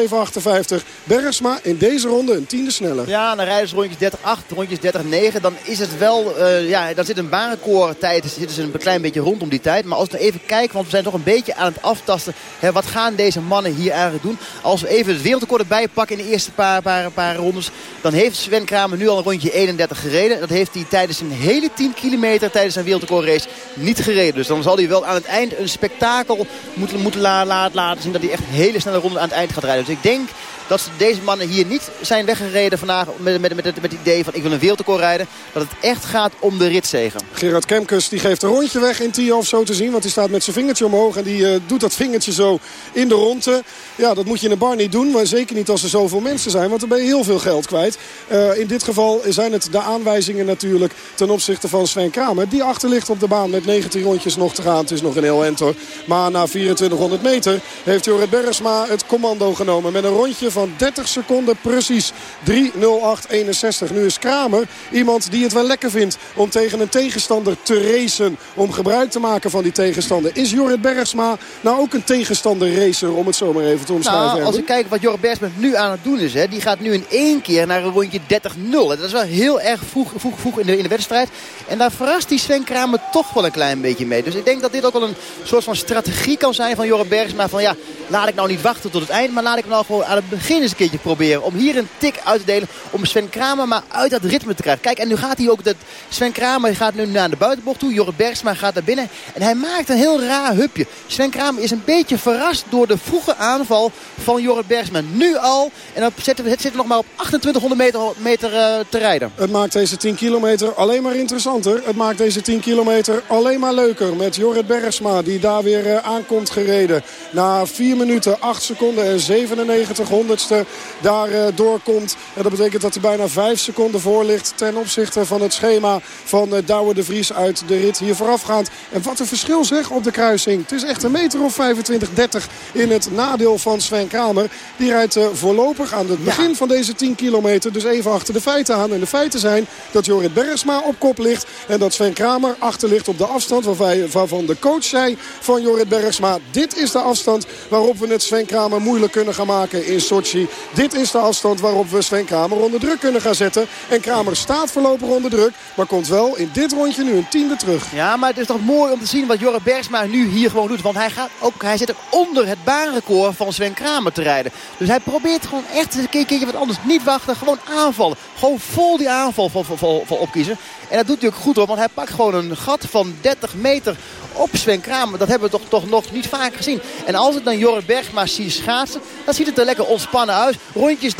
207.58. Bergsma in deze ronde een tiende sneller. Ja, dan rijden ze rondjes 30-8, rondjes 30-9. Dan is het wel, uh, ja, dan zit een baanrecord tijd, zitten ze een klein beetje rondom die tijd. Maar als we even kijken, want we zijn toch een beetje aan het aftasten. Hè, wat gaan deze mannen hier eigenlijk doen? Als we even het wereldrecord erbij pakken in de eerste paar, paar, paar rondes. Dan heeft Sven Kramer nu al een rondje 31 gereden. Dat heeft hij tijdens een hele 10 kilometer tijdens zijn wereldrecordrace niet gereden. Dus dan zal hij wel aan het eind een spektakel moeten, moeten laten, zien. Dat hij echt hele snelle ronden aan het eind gaat rijden. Dus ik denk dat deze mannen hier niet zijn weggereden vandaag met, met, met, met het idee van ik wil een wereldrecord rijden. Dat het echt gaat om de ritzegen. Gerard Kemkes die geeft een rondje weg in Tio of zo te zien. Want hij staat met zijn vingertje omhoog en die uh, doet dat vingertje zo in de ronde. Ja, dat moet je in een bar niet doen. Maar zeker niet als er zoveel mensen zijn. Want dan ben je heel veel geld kwijt. Uh, in dit geval zijn het de aanwijzingen natuurlijk ten opzichte van Sven Kramer. Die achter ligt op de baan met 19 rondjes nog te gaan. Het is nog een heel end hoor. Maar na 2400 meter heeft Jorrit Bergsma het commando genomen. Met een rondje van van 30 seconden precies. 3.08.61. Nu is Kramer iemand die het wel lekker vindt om tegen een tegenstander te racen. Om gebruik te maken van die tegenstander. Is Jorrit Bergsma nou ook een tegenstander racer om het zo maar even te omschrijven? Nou, als we kijken wat Jorrit Bergsma nu aan het doen is. Hè, die gaat nu in één keer naar een rondje 30-0. Dat is wel heel erg vroeg, vroeg, vroeg in, de, in de wedstrijd. En daar verrast die Sven Kramer toch wel een klein beetje mee. Dus ik denk dat dit ook wel een soort van strategie kan zijn van Jorrit Bergsma. Van ja, laat ik nou niet wachten tot het eind. Maar laat ik nou gewoon aan het begin begin eens een keertje proberen. Om hier een tik uit te delen. Om Sven Kramer maar uit dat ritme te krijgen. Kijk, en nu gaat hij ook... Dat Sven Kramer gaat nu naar de buitenbocht toe. Jorrit Bergsma gaat naar binnen. En hij maakt een heel raar hupje. Sven Kramer is een beetje verrast door de vroege aanval van Jorrit Bergsma. Nu al. En dan zitten we, het zit nog maar op 2800 meter, uh, te rijden. Het maakt deze 10 kilometer alleen maar interessanter. Het maakt deze 10 kilometer alleen maar leuker. Met Jorrit Bergsma die daar weer uh, aankomt gereden. Na 4 minuten, 8 seconden en 97 97 honderdste daar uh, doorkomt. En dat betekent dat hij bijna 5 seconden voor ligt ten opzichte van het schema van uh, Douwe de Vries uit de rit hier voorafgaand. En wat een verschil zeg op de kruising. Het is echt een meter of 25, 30 in het nadeel van Sven Kramer. Die rijdt uh, voorlopig aan het begin van deze 10 kilometer dus even achter de feiten aan. En de feiten zijn dat Jorrit Bergsma op kop ligt en dat Sven Kramer achter ligt op de afstand waarvan de coach zei van Jorrit Bergsma. Dit is de afstand waarop we het Sven Kramer moeilijk kunnen gaan maken in Sochi. Dit is de afstand waarop we Sven Kramer onder druk kunnen gaan zetten. En Kramer staat voorlopig onder druk. Maar komt wel in dit rondje nu een tiende terug. Ja, maar het is toch mooi om te zien wat Jorrit Bergsma nu hier gewoon doet. Want hij, gaat ook, hij zit ook onder het baanrecord van Sven Kramer te rijden. Dus hij probeert gewoon echt een keertje wat anders. Niet wachten, gewoon aanvallen. Gewoon vol die aanval van, van, van, van opkiezen. En dat doet hij ook goed hoor. Want hij pakt gewoon een gat van 30 meter op Sven Kramer. Dat hebben we toch, toch nog niet vaak gezien. En als ik dan Jorrit Bergma zie schaatsen, dan ziet het er lekker ontspannen uit. Rondjes 30-3.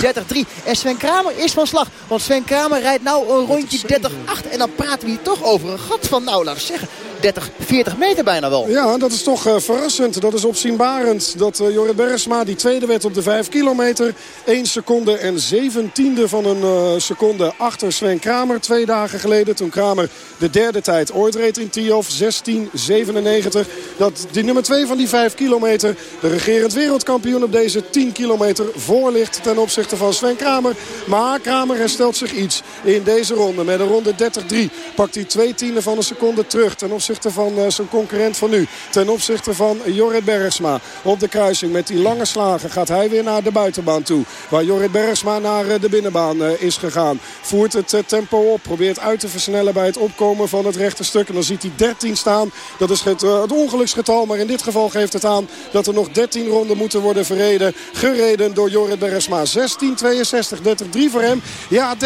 En Sven Kramer is van slag. Want Sven Kramer rijdt nou een rondje 30-8. En dan praten we hier toch over een gat van, nou laten we zeggen, 30, 40 meter bijna wel. Ja, dat is toch uh, verrassend. Dat is opzienbarend. Dat uh, Jorrit Bergsma die tweede werd op de 5 kilometer. 1 seconde en 17 van een uh, seconde achter Sven Kramer. Twee dagen geleden toen Kramer de derde tijd ooit reed in Tiof. 16.97. Dat die nummer 2 van die 5 kilometer. De regerend wereldkampioen op deze 10 kilometer voor ligt ten opzichte van Sven Kramer. Maar Kramer herstelt zich iets in deze ronde. Met een ronde 30-3 pakt hij twee tienden van een seconde terug ten opzichte van uh, zijn concurrent van nu. Ten opzichte van Jorrit Bergsma. Op de kruising met die lange slagen gaat hij weer naar de buitenbaan toe. Waar Jorrit Bergsma naar uh, de binnenbaan uh, is gegaan. Voert het tempo op. Probeert uit te versnellen bij het opkomen van het rechte stuk. En dan ziet hij 13 staan. Dat is het, het ongeluksgetal. Maar in dit geval geeft het aan dat er nog 13 ronden moeten worden verreden. Gereden door Jorrit Bergsma. 16-62, 30-3 voor hem. Ja, 30-8.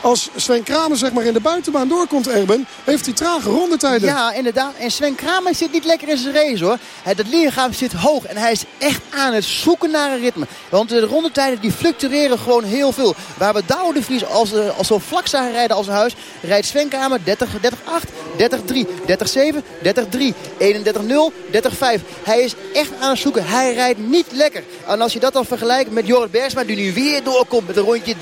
Als Sven Kramer zeg maar in de buitenbaan doorkomt, Erben, heeft hij trage rondetijden. Ja, inderdaad. En Sven Kramer zit niet lekker in zijn race hoor. Het lichaam zit hoog en hij is echt aan het zoeken naar een ritme. Want de rondetijden die fluctueren gewoon heel veel. Waar we Douwe de Vries als, als zo vlak zagen rijden als een huis, rijdt Sven Kramer 30, 30, 8, 30, 3, 30, 7, 30, 3, 31, 0, 30, 5. Hij is echt aan het zoeken. Hij rijdt niet lekker. En als je dat dan vergelijkt met Jorrit Bergsma die nu weer doorkomt met een rondje 30-2.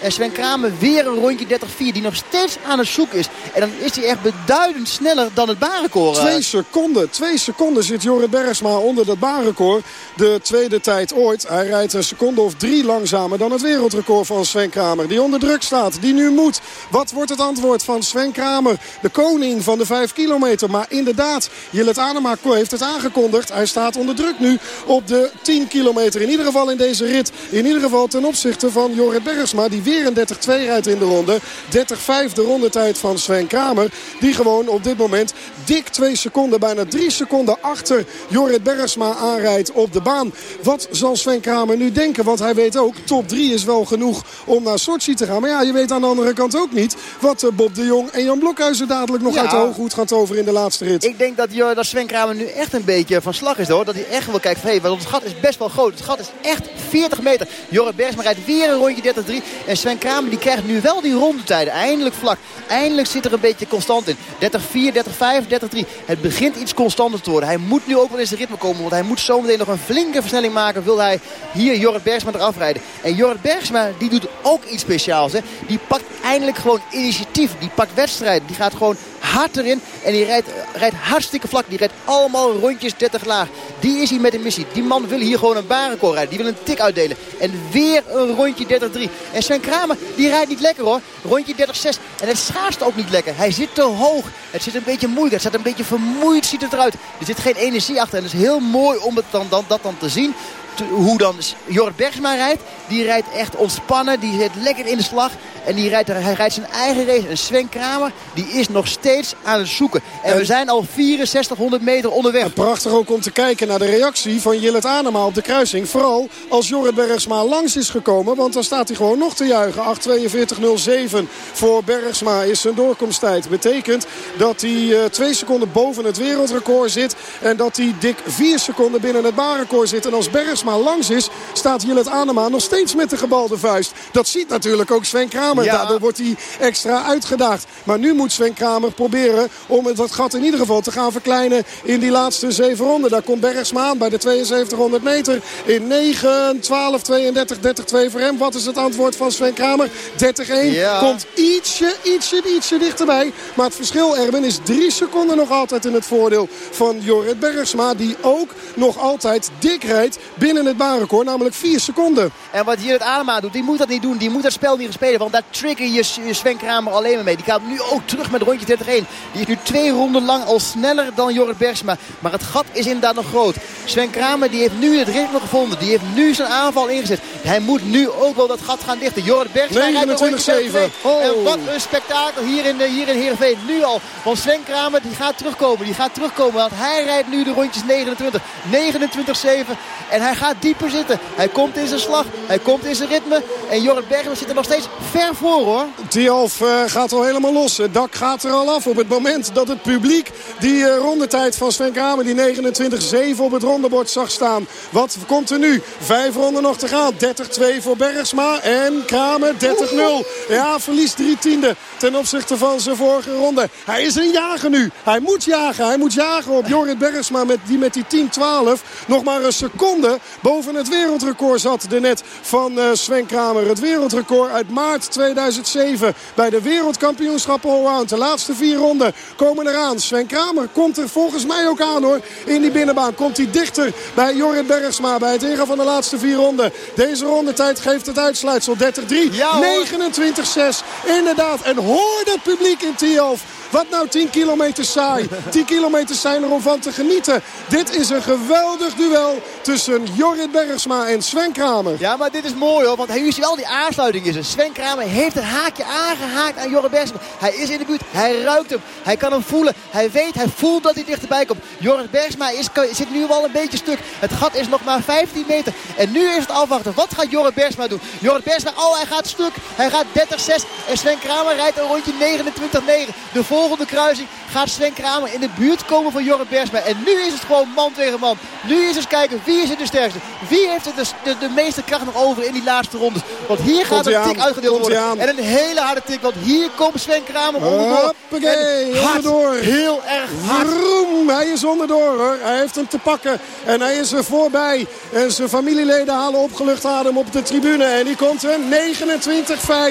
En Sven Kramer weer een rondje 30-4 die nog steeds aan het zoeken is. En dan is hij echt beduidend sneller dan het baanrecord. Twee seconden. Twee seconden zit Jorrit Bergsma onder dat baanrecord. De tweede tijd ooit. Hij rijdt een seconde of drie langzamer dan het wereldrecord van Sven Kramer. Die onder druk staat. Die nu moet. Wat wordt het antwoord van Sven Kramer? De koning van de vijf kilometer. Maar inderdaad, Jillet Anema heeft het aangekondigd. Hij staat onder druk nu op de 10 kilometer. In ieder geval in deze rit. In ieder geval ten opzichte van Jorrit Bergsma. Die weer een 30-2 rijdt in de ronde. 30-5 de rondetijd van Sven Kramer. Die gewoon op dit moment dik 2 seconden, bijna 3 seconden achter Jorrit Bergsma aanrijdt op de baan. Wat zal Sven Kramer nu denken? Want hij weet ook, top 3 is wel genoeg om naar Sochi te gaan. Maar ja, je weet aan de andere kant ook niet wat Bob de Jong en Jan Blokhuizen dadelijk nog ja. uit de hooghoed gaan toveren in de laatste rit. Ik denk dat, dat Sven Kramer nu echt een beetje van slag is hoor. Dat hij echt wil kijken van, hé, want het gat is best wel groot. Het gat is echt 40 meter. Jorrit Bergsma rijdt weer een rondje 30-3. En Sven Kramer die krijgt nu wel die rondetijden. Eindelijk vlak. Eindelijk zit er een beetje constant in. 30-4, 30-5, 30-3. Het begint iets constanter te worden. Hij moet nu ook wel in zijn ritme komen. Want hij moet zometeen nog een flinke versnelling maken. Wil hij hier Jorrit Bergsma eraf rijden. En Jorrit Bergsma die doet ook iets speciaals. Hè. Die pakt eindelijk gewoon initiatief. Die pakt wedstrijden. Die gaat gewoon hard erin. En die rijdt, rijdt hartstikke vlak. Die rijdt allemaal rondjes 30 laag. Die is hier met een missie. Die man wil hier gewoon een barenkoor rijden. Die wil een tik uitdelen. En weer een rondje 30-3. En Sven Kramer, die rijdt niet lekker hoor. Rondje 30-6. En het schaast ook niet lekker. Hij zit te hoog. Het zit een beetje moeilijk. Het zit een beetje vermoeid ziet het eruit. Er zit geen energie achter. En het is heel mooi om het dan, dan, dat dan te zien hoe dan Jorrit Bergsma rijdt. Die rijdt echt ontspannen. Die zit lekker in de slag. En die rijdt, hij rijdt zijn eigen race. En Sven Kramer die is nog steeds aan het zoeken. En, en we zijn al 6400 meter onderweg. Prachtig ook om te kijken naar de reactie van Jillet Anema op de kruising. Vooral als Jorrit Bergsma langs is gekomen. Want dan staat hij gewoon nog te juichen. 8.42.07 voor Bergsma is zijn doorkomsttijd. Betekent dat hij uh, twee seconden boven het wereldrecord zit. En dat hij dik vier seconden binnen het baanrecord zit. En als Bergsma langs is, staat Jillet Anema nog steeds met de gebalde vuist. Dat ziet natuurlijk ook Sven Kramer. Daardoor wordt hij extra uitgedaagd. Maar nu moet Sven Kramer proberen om het gat in ieder geval te gaan verkleinen in die laatste zeven ronden. Daar komt Bergsma aan bij de 7200 meter in 9, 12, 32, 30, 2 voor hem. Wat is het antwoord van Sven Kramer? 30-1 komt ietsje, ietsje, ietsje dichterbij. Maar het verschil, Erben, is drie seconden nog altijd in het voordeel van Jorrit Bergsma. Die ook nog altijd dik rijdt binnen het baanrecord. Namelijk 4 seconden. En wat hier het Adema doet, die moet dat niet doen. Die moet dat spel niet spelen. Want daar trigger je Sven Kramer alleen maar mee. Die gaat nu ook terug met rondje 30-1. Die is nu twee ronden lang al sneller dan Jorrit Bergsma. Maar het gat is inderdaad nog groot. Sven Kramer die heeft nu het ritme gevonden. Die heeft nu zijn aanval ingezet. Hij moet nu ook wel dat gat gaan dichten. Jorrit Bergsma 29 oh. En wat een spektakel hier in, de, hier in Heerenveen. Nu al. Want Sven Kramer die gaat terugkomen. Die gaat terugkomen. Want hij rijdt nu de rondjes 29. 29-7. En hij gaat dieper zitten. Hij komt in zijn slag. Hij komt in zijn ritme. En Jorrit Bergsma zit er nog steeds ver voor hoor. Tialf uh, gaat al helemaal los. Het dak gaat er al af op het moment dat het publiek die uh, rondetijd van Sven Kramer die 29-7 op het rondebord zag staan. Wat komt er nu? Vijf ronden nog te gaan. 30-2 voor Bergsma en Kramer 30-0. Ja, verliest drie tiende ten opzichte van zijn vorige ronde. Hij is een jager nu. Hij moet jagen. Hij moet jagen op Jorrit Bergsma met, die met die 10-12 nog maar een seconde boven het wereldrecord zat. De net van uh, Sven Kramer. Het wereldrecord uit maart 2007 bij de wereldkampioenschappen allround. De laatste vier ronden komen eraan. Sven Kramer komt er volgens mij ook aan hoor. In die binnenbaan komt hij dichter bij Jorrit Bergsma bij het ingaan van de laatste vier ronden. Deze rondetijd geeft het uitsluitsel 30-3. Ja, 29-6. Inderdaad. En hoor het publiek in Tialf. Wat nou 10 kilometer saai. 10 kilometer zijn er om van te genieten. Dit is een geweldig duel tussen Jorrit Bergsma en Sven Kramer. Ja, maar dit is mooi hoor. Want hij is wel die aansluiting is. Sven Kramer heeft het haakje aangehaakt aan Jorrit Bergsma. Hij is in de buurt. Hij ruikt hem. Hij kan hem voelen. Hij weet, hij voelt dat hij dichterbij komt. Jorrit Bergsma is, zit nu wel een beetje stuk. Het gat is nog maar 15 meter. En nu is het afwachten. Wat gaat Jorrit Bergsma doen? Jorrit Bergsma, oh hij gaat stuk. Hij gaat 30-6. En Sven Kramer rijdt rondje 29-9. De volgende kruising gaat Sven Kramer in de buurt komen van Jorrit Bergsma. En nu is het gewoon man tegen man. Nu is het kijken wie is het de sterkste. Wie heeft er de, de, de, meeste kracht nog over in die laatste rondes. Want hier gaat een tik uitgedeeld worden. En een hele harde tik. Want hier komt Sven Kramer onderdoor. Hoppakee, onderdoor. Heel erg hard. Vroom, hij is onderdoor hoor. Hij heeft hem te pakken. En hij is er voorbij. En zijn familieleden halen opgelucht adem op de tribune. En die komt er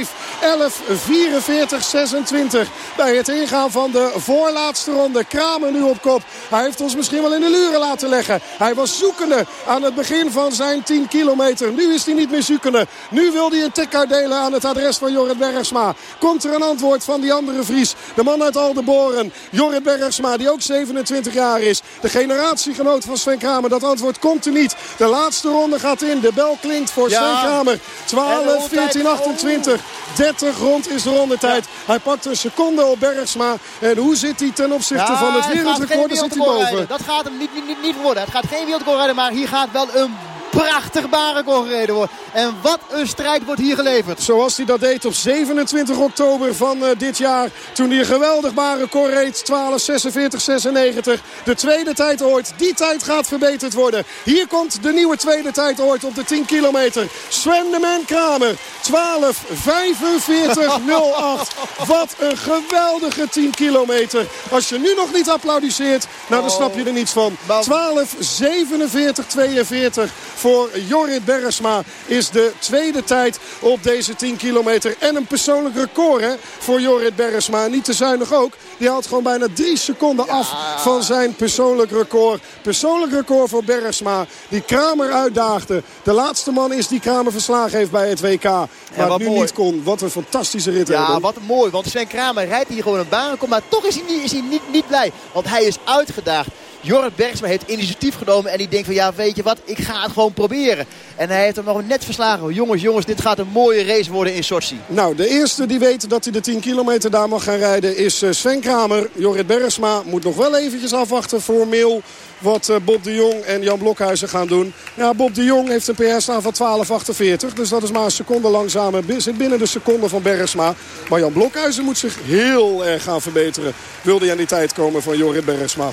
29-5. 11, 44, 26. Bij het ingaan van de voorlaatste ronde. Kramer nu op kop. Hij heeft ons misschien wel in de luren laten leggen. Hij was zoekende aan het begin van zijn 10 kilometer. Nu is hij niet meer zoekende. Nu wil hij een tik uitdelen aan het adres van Jorrit Bergsma. Komt er een antwoord van die andere Vries. De man uit Aldeboren. Jorrit Bergsma die ook 27 jaar is. De generatiegenoot van Sven Kramer. Dat antwoord komt er niet. De laatste ronde gaat in. De bel klinkt voor ja. Sven Kramer. 12, 14, 28. 30 rond is de rondetijd. Hij pakt een seconde op Bergsma. En hoe zit hij ten opzichte ja, van het wereldrecord? Zit hij boven. Dat gaat hem niet, niet, niet worden. Het gaat geen wereldrecord rijden. Maar hier gaat wel een prachtig barenkoor gereden wordt. En wat een strijd wordt hier geleverd. Zoals hij dat deed op 27 oktober van uh, dit jaar. Toen hij een geweldig barenkoor reed. 12, 46, 96. De tweede tijd ooit. Die tijd gaat verbeterd worden. Hier komt de nieuwe tweede tijd ooit op de 10 kilometer. Sven de Man Kramer. 12, 45, 08. Wat een geweldige 10 kilometer. Als je nu nog niet applaudisseert, nou dan snap je er niets van. 12, 47, 42 voor Jorrit Bergsma is de tweede tijd op deze 10 kilometer. En een persoonlijk record hè, voor Jorrit Bergsma. Niet te zuinig ook. Die haalt gewoon bijna drie seconden af van zijn persoonlijk record. Persoonlijk record voor Bergsma. Die Kramer uitdaagde. De laatste man is die Kramer verslagen heeft bij het WK. Maar ja, nu mooi. niet kon. Wat een fantastische rit. Ja, hebben. wat mooi. Want Sven Kramer rijdt hier gewoon een baan. Maar toch is hij, niet, is hij niet, niet blij. Want hij is uitgedaagd. Jorrit Bergsma heeft initiatief genomen. En die denkt van ja weet je wat, ik ga het gewoon proberen. En hij heeft hem nog net verslagen. Jongens, jongens, dit gaat een mooie race worden in Sochi. Nou, de eerste die weet dat hij de 10 kilometer daar mag gaan rijden is eh, Sven Kramer. Jorrit Bergsma moet nog wel eventjes afwachten formeel wat eh, Bob de Jong en Jan Blokhuizen gaan doen. Ja, Bob de Jong heeft een PR staan van 12.48. Dus dat is maar een seconde langzamer. Zit binnen de seconde van Bergsma. Maar Jan Blokhuizen moet zich heel erg gaan verbeteren. Wilde hij aan die tijd komen van Jorrit Bergsma.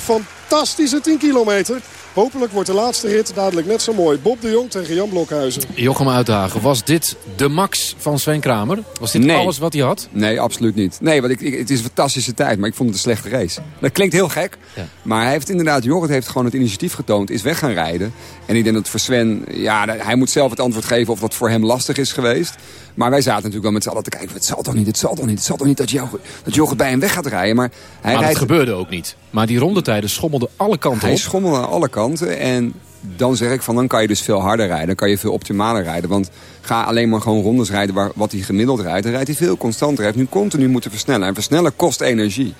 Fantastisch fantastische 10 kilometer. Hopelijk wordt de laatste rit dadelijk net zo mooi. Bob de Jong tegen Jan Blokhuizen. Jochem Uitdagen, was dit de max van Sven Kramer? Was dit Nee. alles wat hij had? Nee, absoluut niet. Nee, want ik, ik- het is een fantastische tijd, maar ik vond het een slechte race. Dat klinkt heel gek, maar hij heeft inderdaad, Jorrit heeft gewoon het initiatief getoond, is weg gaan rijden. En ik denk dat voor Sven, ja, hij moet zelf het antwoord geven of dat voor hem lastig is geweest. Maar wij zaten natuurlijk wel met z'n allen te kijken, het zal toch niet, het zal toch niet, het zal toch niet dat, Jorrit, dat Jorrit bij hem weg gaat rijden. Maar hij maar dat rijdt gebeurde ook niet. Maar die rondetijden schommelden alle kanten hij op. schommelde aan alle kanten. En dan zeg ik van, dan kan je dus veel harder rijden. Dan kan je veel optimaler rijden. Want ga alleen maar gewoon rondes rijden waar, wat hij gemiddeld rijdt. Dan rijdt hij veel constanter. Hij heeft nu continu moeten versnellen. En versnellen kost energie.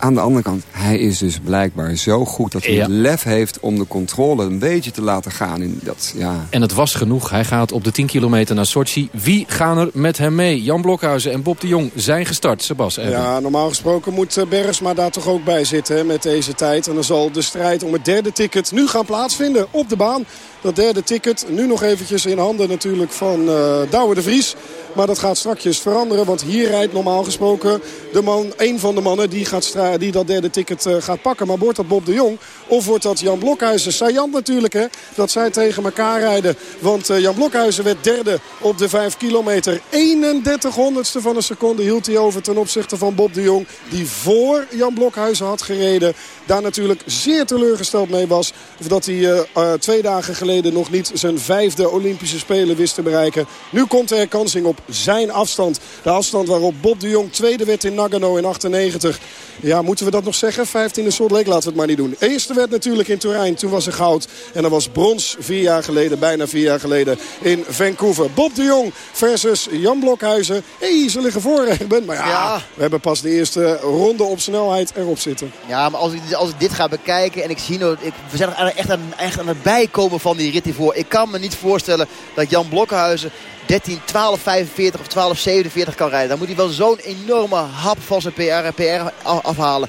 Aan de andere kant, hij is dus blijkbaar zo goed dat hij Ja. het lef heeft om de controle een beetje te laten gaan. In dat, ja, En het was genoeg. Hij gaat op de 10 kilometer naar Sochi. Wie gaan er met hem mee? Jan Blokhuizen en Bob de Jong zijn gestart. Sebas, Erwin. Ja, normaal gesproken moet eh, Bergsma daar toch ook bij zitten hè, met deze tijd. En dan zal de strijd om het derde ticket nu gaan plaatsvinden op de baan. Dat derde ticket nu nog eventjes in handen natuurlijk van eh Douwe de Vries. Maar dat gaat strakjes veranderen. Want hier rijdt normaal gesproken de man, een van de mannen die, gaat die dat derde ticket eh, gaat pakken. Maar wordt dat Bob de Jong of wordt dat Jan Blokhuizen? Sajant natuurlijk hè, dat zij tegen elkaar rijden. Want eh, Jan Blokhuizen werd derde op de 5 kilometer. 31 honderdste van een seconde hield hij over ten opzichte van Bob de Jong. Die voor Jan Blokhuizen had gereden. Daar natuurlijk zeer teleurgesteld mee was. Dat hij eh, twee dagen geleden nog niet zijn vijfde Olympische Spelen wist te bereiken. Nu komt de herkansing op zijn afstand. De afstand waarop Bob de Jong tweede werd in Nagano in 98. Ja, moeten we dat nog zeggen? 15 in Salt Lake, laten we het maar niet doen. Eerste werd natuurlijk in Turijn, toen was er goud. En er was brons vier jaar geleden, bijna vier jaar geleden in Vancouver. Bob de Jong versus Jan Blokhuizen. Hé, hey, ze liggen voor. Maar ja, Ja. we hebben pas de eerste ronde op snelheid erop zitten. Ja, maar als ik, als ik dit ga bekijken en ik zie nou, ik, we zijn echt aan, echt aan het bijkomen van die rit hiervoor. Ik kan me niet voorstellen dat Jan Blokhuizen 13, 12, 45 of 12, 47 kan rijden. Dan moet hij wel zo'n enorme hap van zijn PR, PR af- afhalen.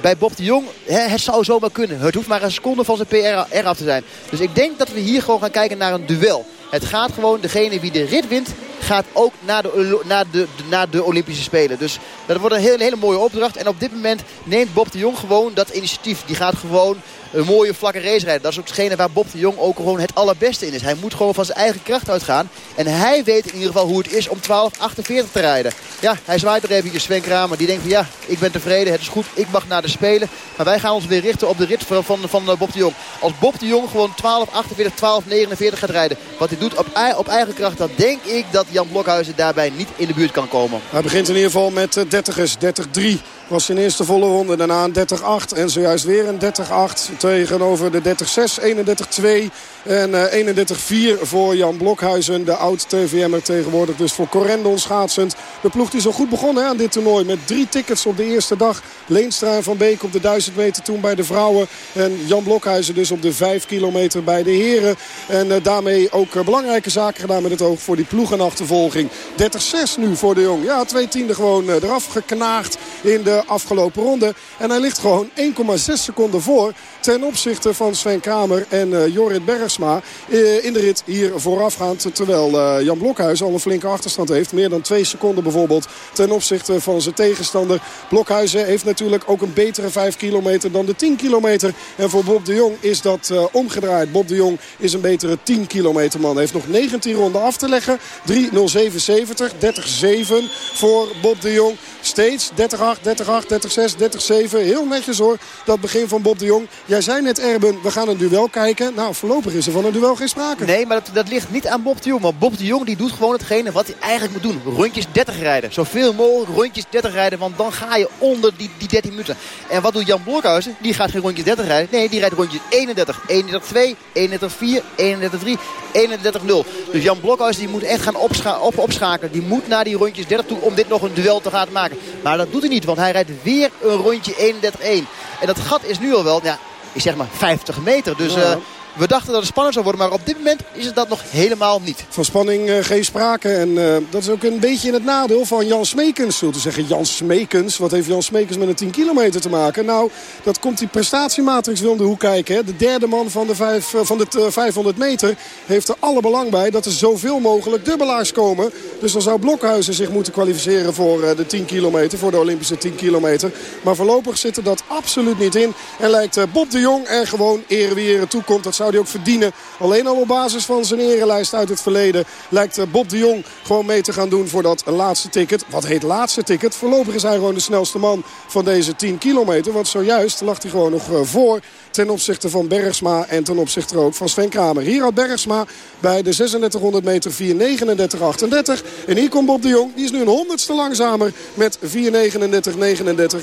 Bij Bob de Jong, hè, het zou zomaar kunnen. Het hoeft maar een seconde van zijn PR eraf te zijn. Dus ik denk dat we hier gewoon gaan kijken naar een duel. Het gaat gewoon, degene wie de rit wint, gaat ook naar de, naar de, naar de Olympische Spelen. Dus dat wordt een hele, hele mooie opdracht. En op dit moment neemt Bob de Jong gewoon dat initiatief. Die gaat gewoon een mooie vlakke race rijden. Dat is ook hetgene waar Bob de Jong ook gewoon het allerbeste in is. Hij moet gewoon van zijn eigen kracht uitgaan. En hij weet in ieder geval hoe het is om 12.48 te rijden. Ja, hij zwaait er even Sven Kramer. Die denkt van ja, ik ben tevreden, het is goed, ik mag naar de Spelen. Maar wij gaan ons weer richten op de rit van, van, van eh, Bob de Jong. Als Bob de Jong gewoon 12.48, 12.49 gaat rijden. Wat hij doet op, op eigen kracht, dan denk ik dat Jan Blokhuizen daarbij niet in de buurt kan komen. Hij begint in ieder geval met eh, 30ers. 30-3 was zijn eerste volle ronde. Daarna een 30-8 en zojuist weer een 30-8 tegenover de 30-6. 31-2 en eh 31-4 voor Jan Blokhuizen. De oud-TVM'er tegenwoordig dus voor Corendon schaatsend. De ploeg die zo goed begonnen hè, aan dit toernooi. Met drie tickets op de eerste dag. Leenstra en Van Beek op de 1000 meter toen bij de vrouwen. En Jan Blokhuizen dus op de 5 kilometer bij de heren. En eh, daarmee ook eh, belangrijke zaken gedaan met het oog voor die ploegenachtervolging. 30-6 nu voor de Jong. Ja, twee tienden gewoon eh, eraf geknaagd in de afgelopen ronde. En hij ligt gewoon 1,6 seconden voor ten opzichte van Sven Kramer en eh, Jorrit Bergsma eh, in de rit hier voorafgaand. Terwijl eh, Jan Blokhuis al een flinke achterstand heeft. Meer dan 2 seconden bijvoorbeeld ten opzichte van zijn tegenstander. Blokhuizen heeft natuurlijk ook een betere 5 kilometer dan de 10 kilometer. En voor Bob de Jong is dat omgedraaid. Bob de Jong is een betere 10 kilometer man. Heeft nog 19 ronden af te leggen. 3.0770, 30-7 voor Bob de Jong. Steeds 30-8, 30-8, 30-6, 30-7. Heel netjes hoor, dat begin van Bob de Jong. Jij zei net Erben, we gaan een duel kijken. Nou, voorlopig is er van een duel geen sprake. Nee, maar dat, dat ligt niet aan Bob de Jong. Maar Bob de Jong die doet gewoon hetgene wat hij eigenlijk moet doen. Rondjes 30 rijden. Zoveel mogelijk rondjes 30 rijden. Want dan ga je onder die, die 13 minuten. En wat doet Jan Blokhuizen? Die gaat geen rondjes 30 rijden. Nee, die rijdt rondjes 31, 31, 2, 31, 4, 31, 3, 31, 0. Dus Jan Blokhuizen die moet echt gaan opscha op, opschakelen. Die moet naar die rondjes 30 toe om dit nog een duel te gaan maken. Maar dat doet hij niet. Want hij rijdt weer een rondje 31, 1. En dat gat is nu al wel, ja, ik zeg maar 50 meter. Dus... Ja. Eh, We dachten dat het spannend zou worden, maar op dit moment is het dat nog helemaal niet. Van spanning uh, geen sprake. En uh, dat is ook een beetje in het nadeel van Jan Smekens. Zult te zeggen, Jan Smekens. Wat heeft Jan Smekens met een 10 kilometer te maken? Nou, dat komt die prestatiematrix wil om de hoek kijken. Hè. De derde man van de, vijf, van de 500 meter heeft er alle belang bij dat er zoveel mogelijk dubbelaars komen. Dus dan zou Blokhuizen zich moeten kwalificeren voor de 10 kilometer. Voor de Olympische 10 kilometer. Maar voorlopig zit er dat absoluut niet in. En lijkt Bob de Jong er gewoon ere wie ere toekomt. Dat zou hij ook verdienen. Alleen al op basis van zijn erenlijst uit het verleden lijkt eh, Bob de Jong gewoon mee te gaan doen voor dat laatste ticket. Wat heet laatste ticket? Voorlopig is hij gewoon de snelste man van deze 10 kilometer. Want zojuist lag hij gewoon nog eh, voor ten opzichte van Bergsma en ten opzichte ook van Sven Kramer. Hier had Bergsma bij de 3600 meter 4.39.38. En hier komt Bob de Jong. Die is nu een honderdste langzamer met 4.39.39.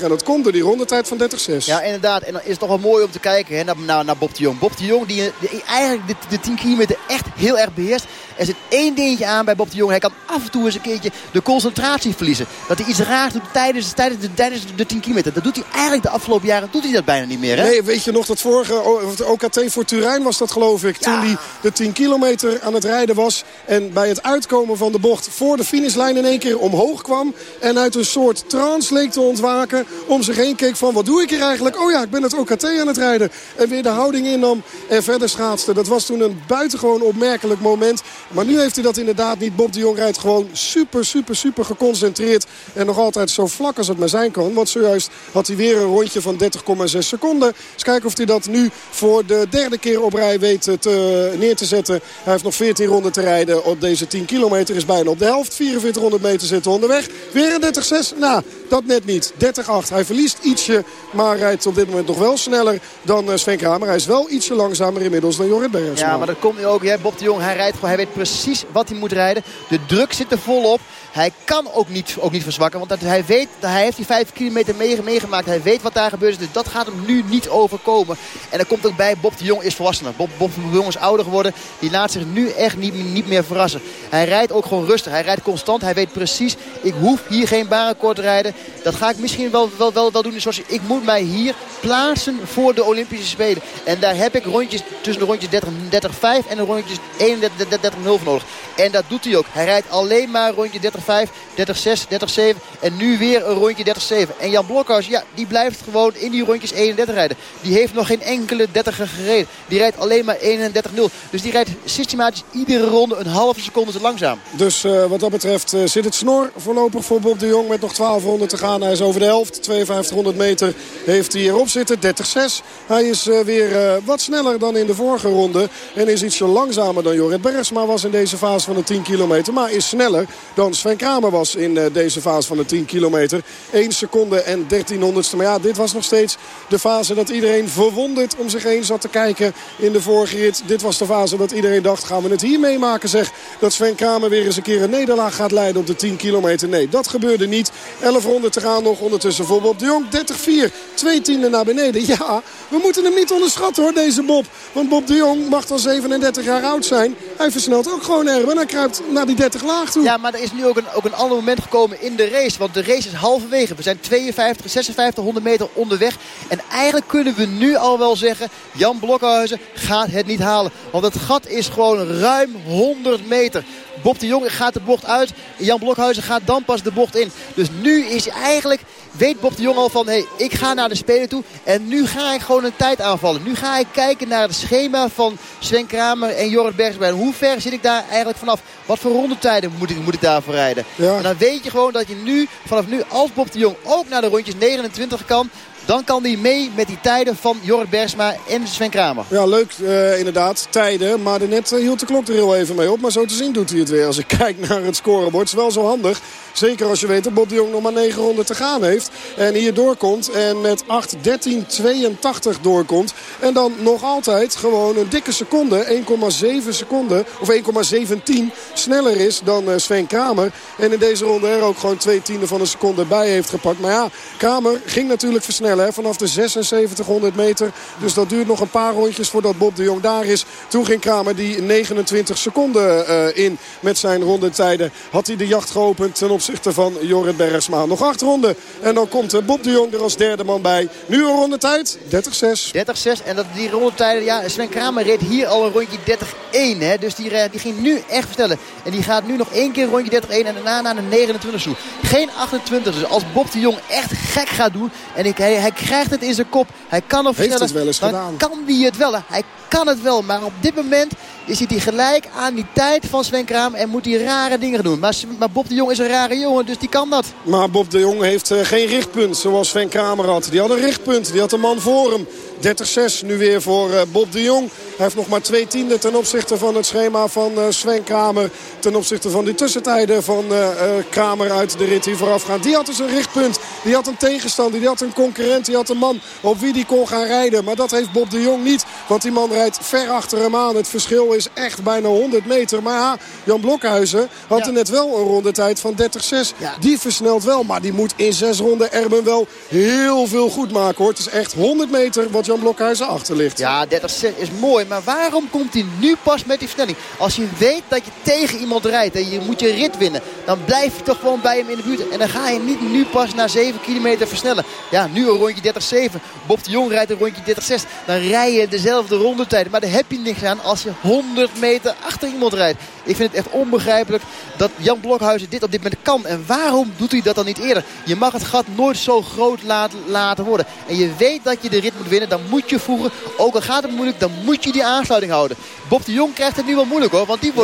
En dat komt door die rondetijd van 30.6. Ja, inderdaad. En dan is het toch wel mooi om te kijken hè, naar, naar Bob de Jong. Bob de Jong die, die eigenlijk de, de 10 kilometer echt heel erg beheerst. Er zit één dingetje aan bij Bob de Jong. Hij kan af en toe eens een keertje de concentratie verliezen. Dat hij iets raars doet tijdens, tijdens, de, tijdens de 10 kilometer. Dat doet hij eigenlijk de afgelopen jaren doet hij dat bijna niet meer. Hè? Nee, weet je nog dat vorige OKT voor Turijn was dat geloof ik. Toen hij de 10 kilometer aan het rijden was. En bij het uitkomen van de bocht voor de finishlijn in één keer omhoog kwam. En uit een soort trance leek te ontwaken. Om zich heen keek van wat doe ik hier eigenlijk? Oh ja, ik ben het OKT aan het rijden. En weer de houding innam en verder schaatste. Dat was toen een buitengewoon opmerkelijk moment. Maar nu heeft hij dat inderdaad niet. Bob de Jong rijdt gewoon super, super, super geconcentreerd. En nog altijd zo vlak als het maar zijn kan. Want zojuist had hij weer een rondje van 30,6 seconden. Eens kijken of hij dat nu voor de derde keer op rij weet te, neer te zetten. Hij heeft nog 14 ronden te rijden op deze 10 kilometer. Is bijna op de helft. 4400 meter zitten onderweg. Weer een 30-6. Nou, dat net niet. 30-8. Hij verliest ietsje, maar rijdt op dit moment nog wel sneller dan eh, Sven Kramer. Hij is wel ietsje langzamer inmiddels dan Jorrit Bergsma. Ja, maar dat komt nu ook. Hè. Bob de Jong, hij rijdt gewoon. Hij weet precies wat hij moet rijden. De druk zit er volop. Hij kan ook niet, ook niet verzwakken. Want hij weet, hij heeft die 5 kilometer meegemaakt. Hij weet wat daar gebeurt. Dus dat gaat hem nu niet overkomen. En er komt ook bij, Bob de Jong is volwassener. Bob, Bob de Jong is ouder geworden. Die laat zich nu echt niet, niet meer verrassen. Hij rijdt ook gewoon rustig. Hij rijdt constant. Hij weet precies, ik hoef hier geen baanrecord te rijden. Dat ga ik misschien wel, wel, wel, wel doen. Zoals, ik moet mij hier plaatsen voor de Olympische Spelen. En daar heb ik rondjes tussen de rondjes 30, 30-5 en de rondjes 31-0 voor nodig. En dat doet hij ook. Hij rijdt alleen maar rondje 30-5, 30-6, 30-7 en nu weer een rondje 30-7. En Jan Blokhuis, ja, die blijft gewoon in die rondjes 31 rijden. Die heeft nog geen enkele 30 gereden. Die rijdt alleen maar 31-0. Dus die rijdt systematisch iedere ronde een halve seconde te langzaam. Dus uh, wat dat betreft uh, zit het snor voorlopig voor Bob de Jong met nog 12 ronden te gaan. Hij is over de helft. 5200 meter heeft hij erop zitten. 30-6. Hij is uh, weer wat sneller dan in de vorige ronde. En is ietsje langzamer dan Jorrit Bergsma was in deze fase van de 10 kilometer. Maar is sneller dan Sven Kramer was in deze fase van de 10 kilometer. 1 seconde en 1300ste. Maar ja, dit was nog steeds de fase dat iedereen verwonderd om zich heen zat te kijken in de vorige rit. Dit was de fase dat iedereen dacht, gaan we het hier meemaken zeg. Dat Sven Kramer weer eens een keer een nederlaag gaat leiden op de 10 kilometer. Nee, dat gebeurde niet. 11 ronden te gaan nog ondertussen voor Bob de Jong. 30-4, twee tienden naar beneden. Ja, we moeten hem niet onderschatten hoor, deze Bob. Want Bob de Jong mag al 37 jaar oud zijn. Hij versnelt ook gewoon erg. En hij kruipt naar die 30 laag toe. Ja, maar er is nu ook een, ook een ander moment gekomen in de race. Want de race is halverwege. We zijn 52, 56, 100 meter onderweg. En eigenlijk kunnen we nu al wel zeggen... Jan Blokhuizen gaat het niet halen. Want het gat is gewoon ruim 100 meter. Bob de Jong gaat de bocht uit. Jan Blokhuizen gaat dan pas de bocht in. Dus nu is eigenlijk, weet Bob de Jong al van... Hey, ik ga naar de Spelen toe en nu ga ik gewoon een tijd aanvallen. Nu ga ik kijken naar het schema van Sven Kramer en Jorrit Bergsma. Hoe ver zit ik daar eigenlijk vanaf? Wat voor rondetijden moet ik, moet ik daarvoor rijden? Ja. En dan weet je gewoon dat je nu, vanaf nu, als Bob de Jong ook naar de rondjes 29 kan... Dan kan hij mee met die tijden van Jorrit Bergsma en Sven Kramer. Ja, leuk uh, inderdaad. Tijden. Maar net uh, hield de klok er heel even mee op. Maar zo te zien doet hij het weer. Als ik *laughs* kijk naar het scorebord. Is wel zo handig. Zeker als je weet dat Bob de Jong nog maar 9 ronden te gaan heeft. En hier doorkomt. En met 8.13.82 doorkomt. En dan nog altijd gewoon een dikke seconde. 1,7 seconden. Of 1,17 sneller is dan uh, Sven Kramer. En in deze ronde er ook gewoon twee tienden van een seconde bij heeft gepakt. Maar ja, Kramer ging natuurlijk versnellen hè, vanaf de 7600 meter. Dus dat duurt nog een paar rondjes voordat Bob de Jong daar is. Toen ging Kramer die 29 seconden uh, in met zijn rondetijden. Had hij de jacht geopend ten opzichte van Jorrit Bergsma. Nog acht ronden en dan komt uh, Bob de Jong er als derde man bij. Nu een rondetijd, 30-6. 30-6 en dat, die rondetijden, ja, Sven Kramer reed hier al een rondje 30-1. Dus die, die ging nu echt versnellen. En die gaat nu nog één keer rondje 30-1 en daarna naar de 29 toe. Geen 28. Dus als Bob de Jong echt gek gaat doen en ik, hij, hij krijgt het in zijn kop. Hij kan versnellen. Heeft het wel eens gedaan. kan hij het wel. Hij kan het wel. Maar op dit moment zit hij gelijk aan die tijd van Sven Kramer en moet hij rare dingen doen. Maar, maar, Bob de Jong is een rare jongen, dus die kan dat. Maar Bob de Jong heeft uh, geen richtpunt zoals Sven Kramer had. Die had een richtpunt, die had een man voor hem. 30-6 nu weer voor uh, Bob de Jong. Hij heeft nog maar twee tienden ten opzichte van het schema van uh, Sven Kramer. Ten opzichte van die tussentijden van uh, Kramer uit de rit die voorafgaat. Die had dus een richtpunt. Die had een tegenstander. Die had een concurrent. Die had een man op wie die kon gaan rijden. Maar dat heeft Bob de Jong niet. Want die man rijdt ver achter hem aan. Het verschil is echt bijna 100 meter. Maar ja, Jan Blokhuizen had ja. er net wel een rondetijd van 30-6. Ja. Die versnelt wel. Maar die moet in zes ronden Erben wel heel veel goed maken hoor. Het is echt 100 meter wat Jan Blokhuizen achter. Ja, 30-6 is mooi. Maar waarom komt hij nu pas met die versnelling? Als je weet dat je tegen iemand rijdt en je moet je rit winnen. Dan blijf je toch gewoon bij hem in de buurt. En dan ga je niet nu pas na 7 kilometer versnellen. Ja, nu een rondje 30-7. Bob de Jong rijdt een rondje 30-6. Dan rij je dezelfde rondetijden. Maar daar heb je niks aan als je 100 meter achter iemand rijdt. Ik vind het echt onbegrijpelijk dat Jan Blokhuizen dit op dit moment kan. En waarom doet hij dat dan niet eerder? Je mag het gat nooit zo groot laten, worden. En je weet dat je de rit moet winnen. Dan moet je voegen. Ook al gaat het moeilijk, dan moet je die aansluiting houden. Bob de Jong krijgt het nu wel moeilijk hoor. Want die wordt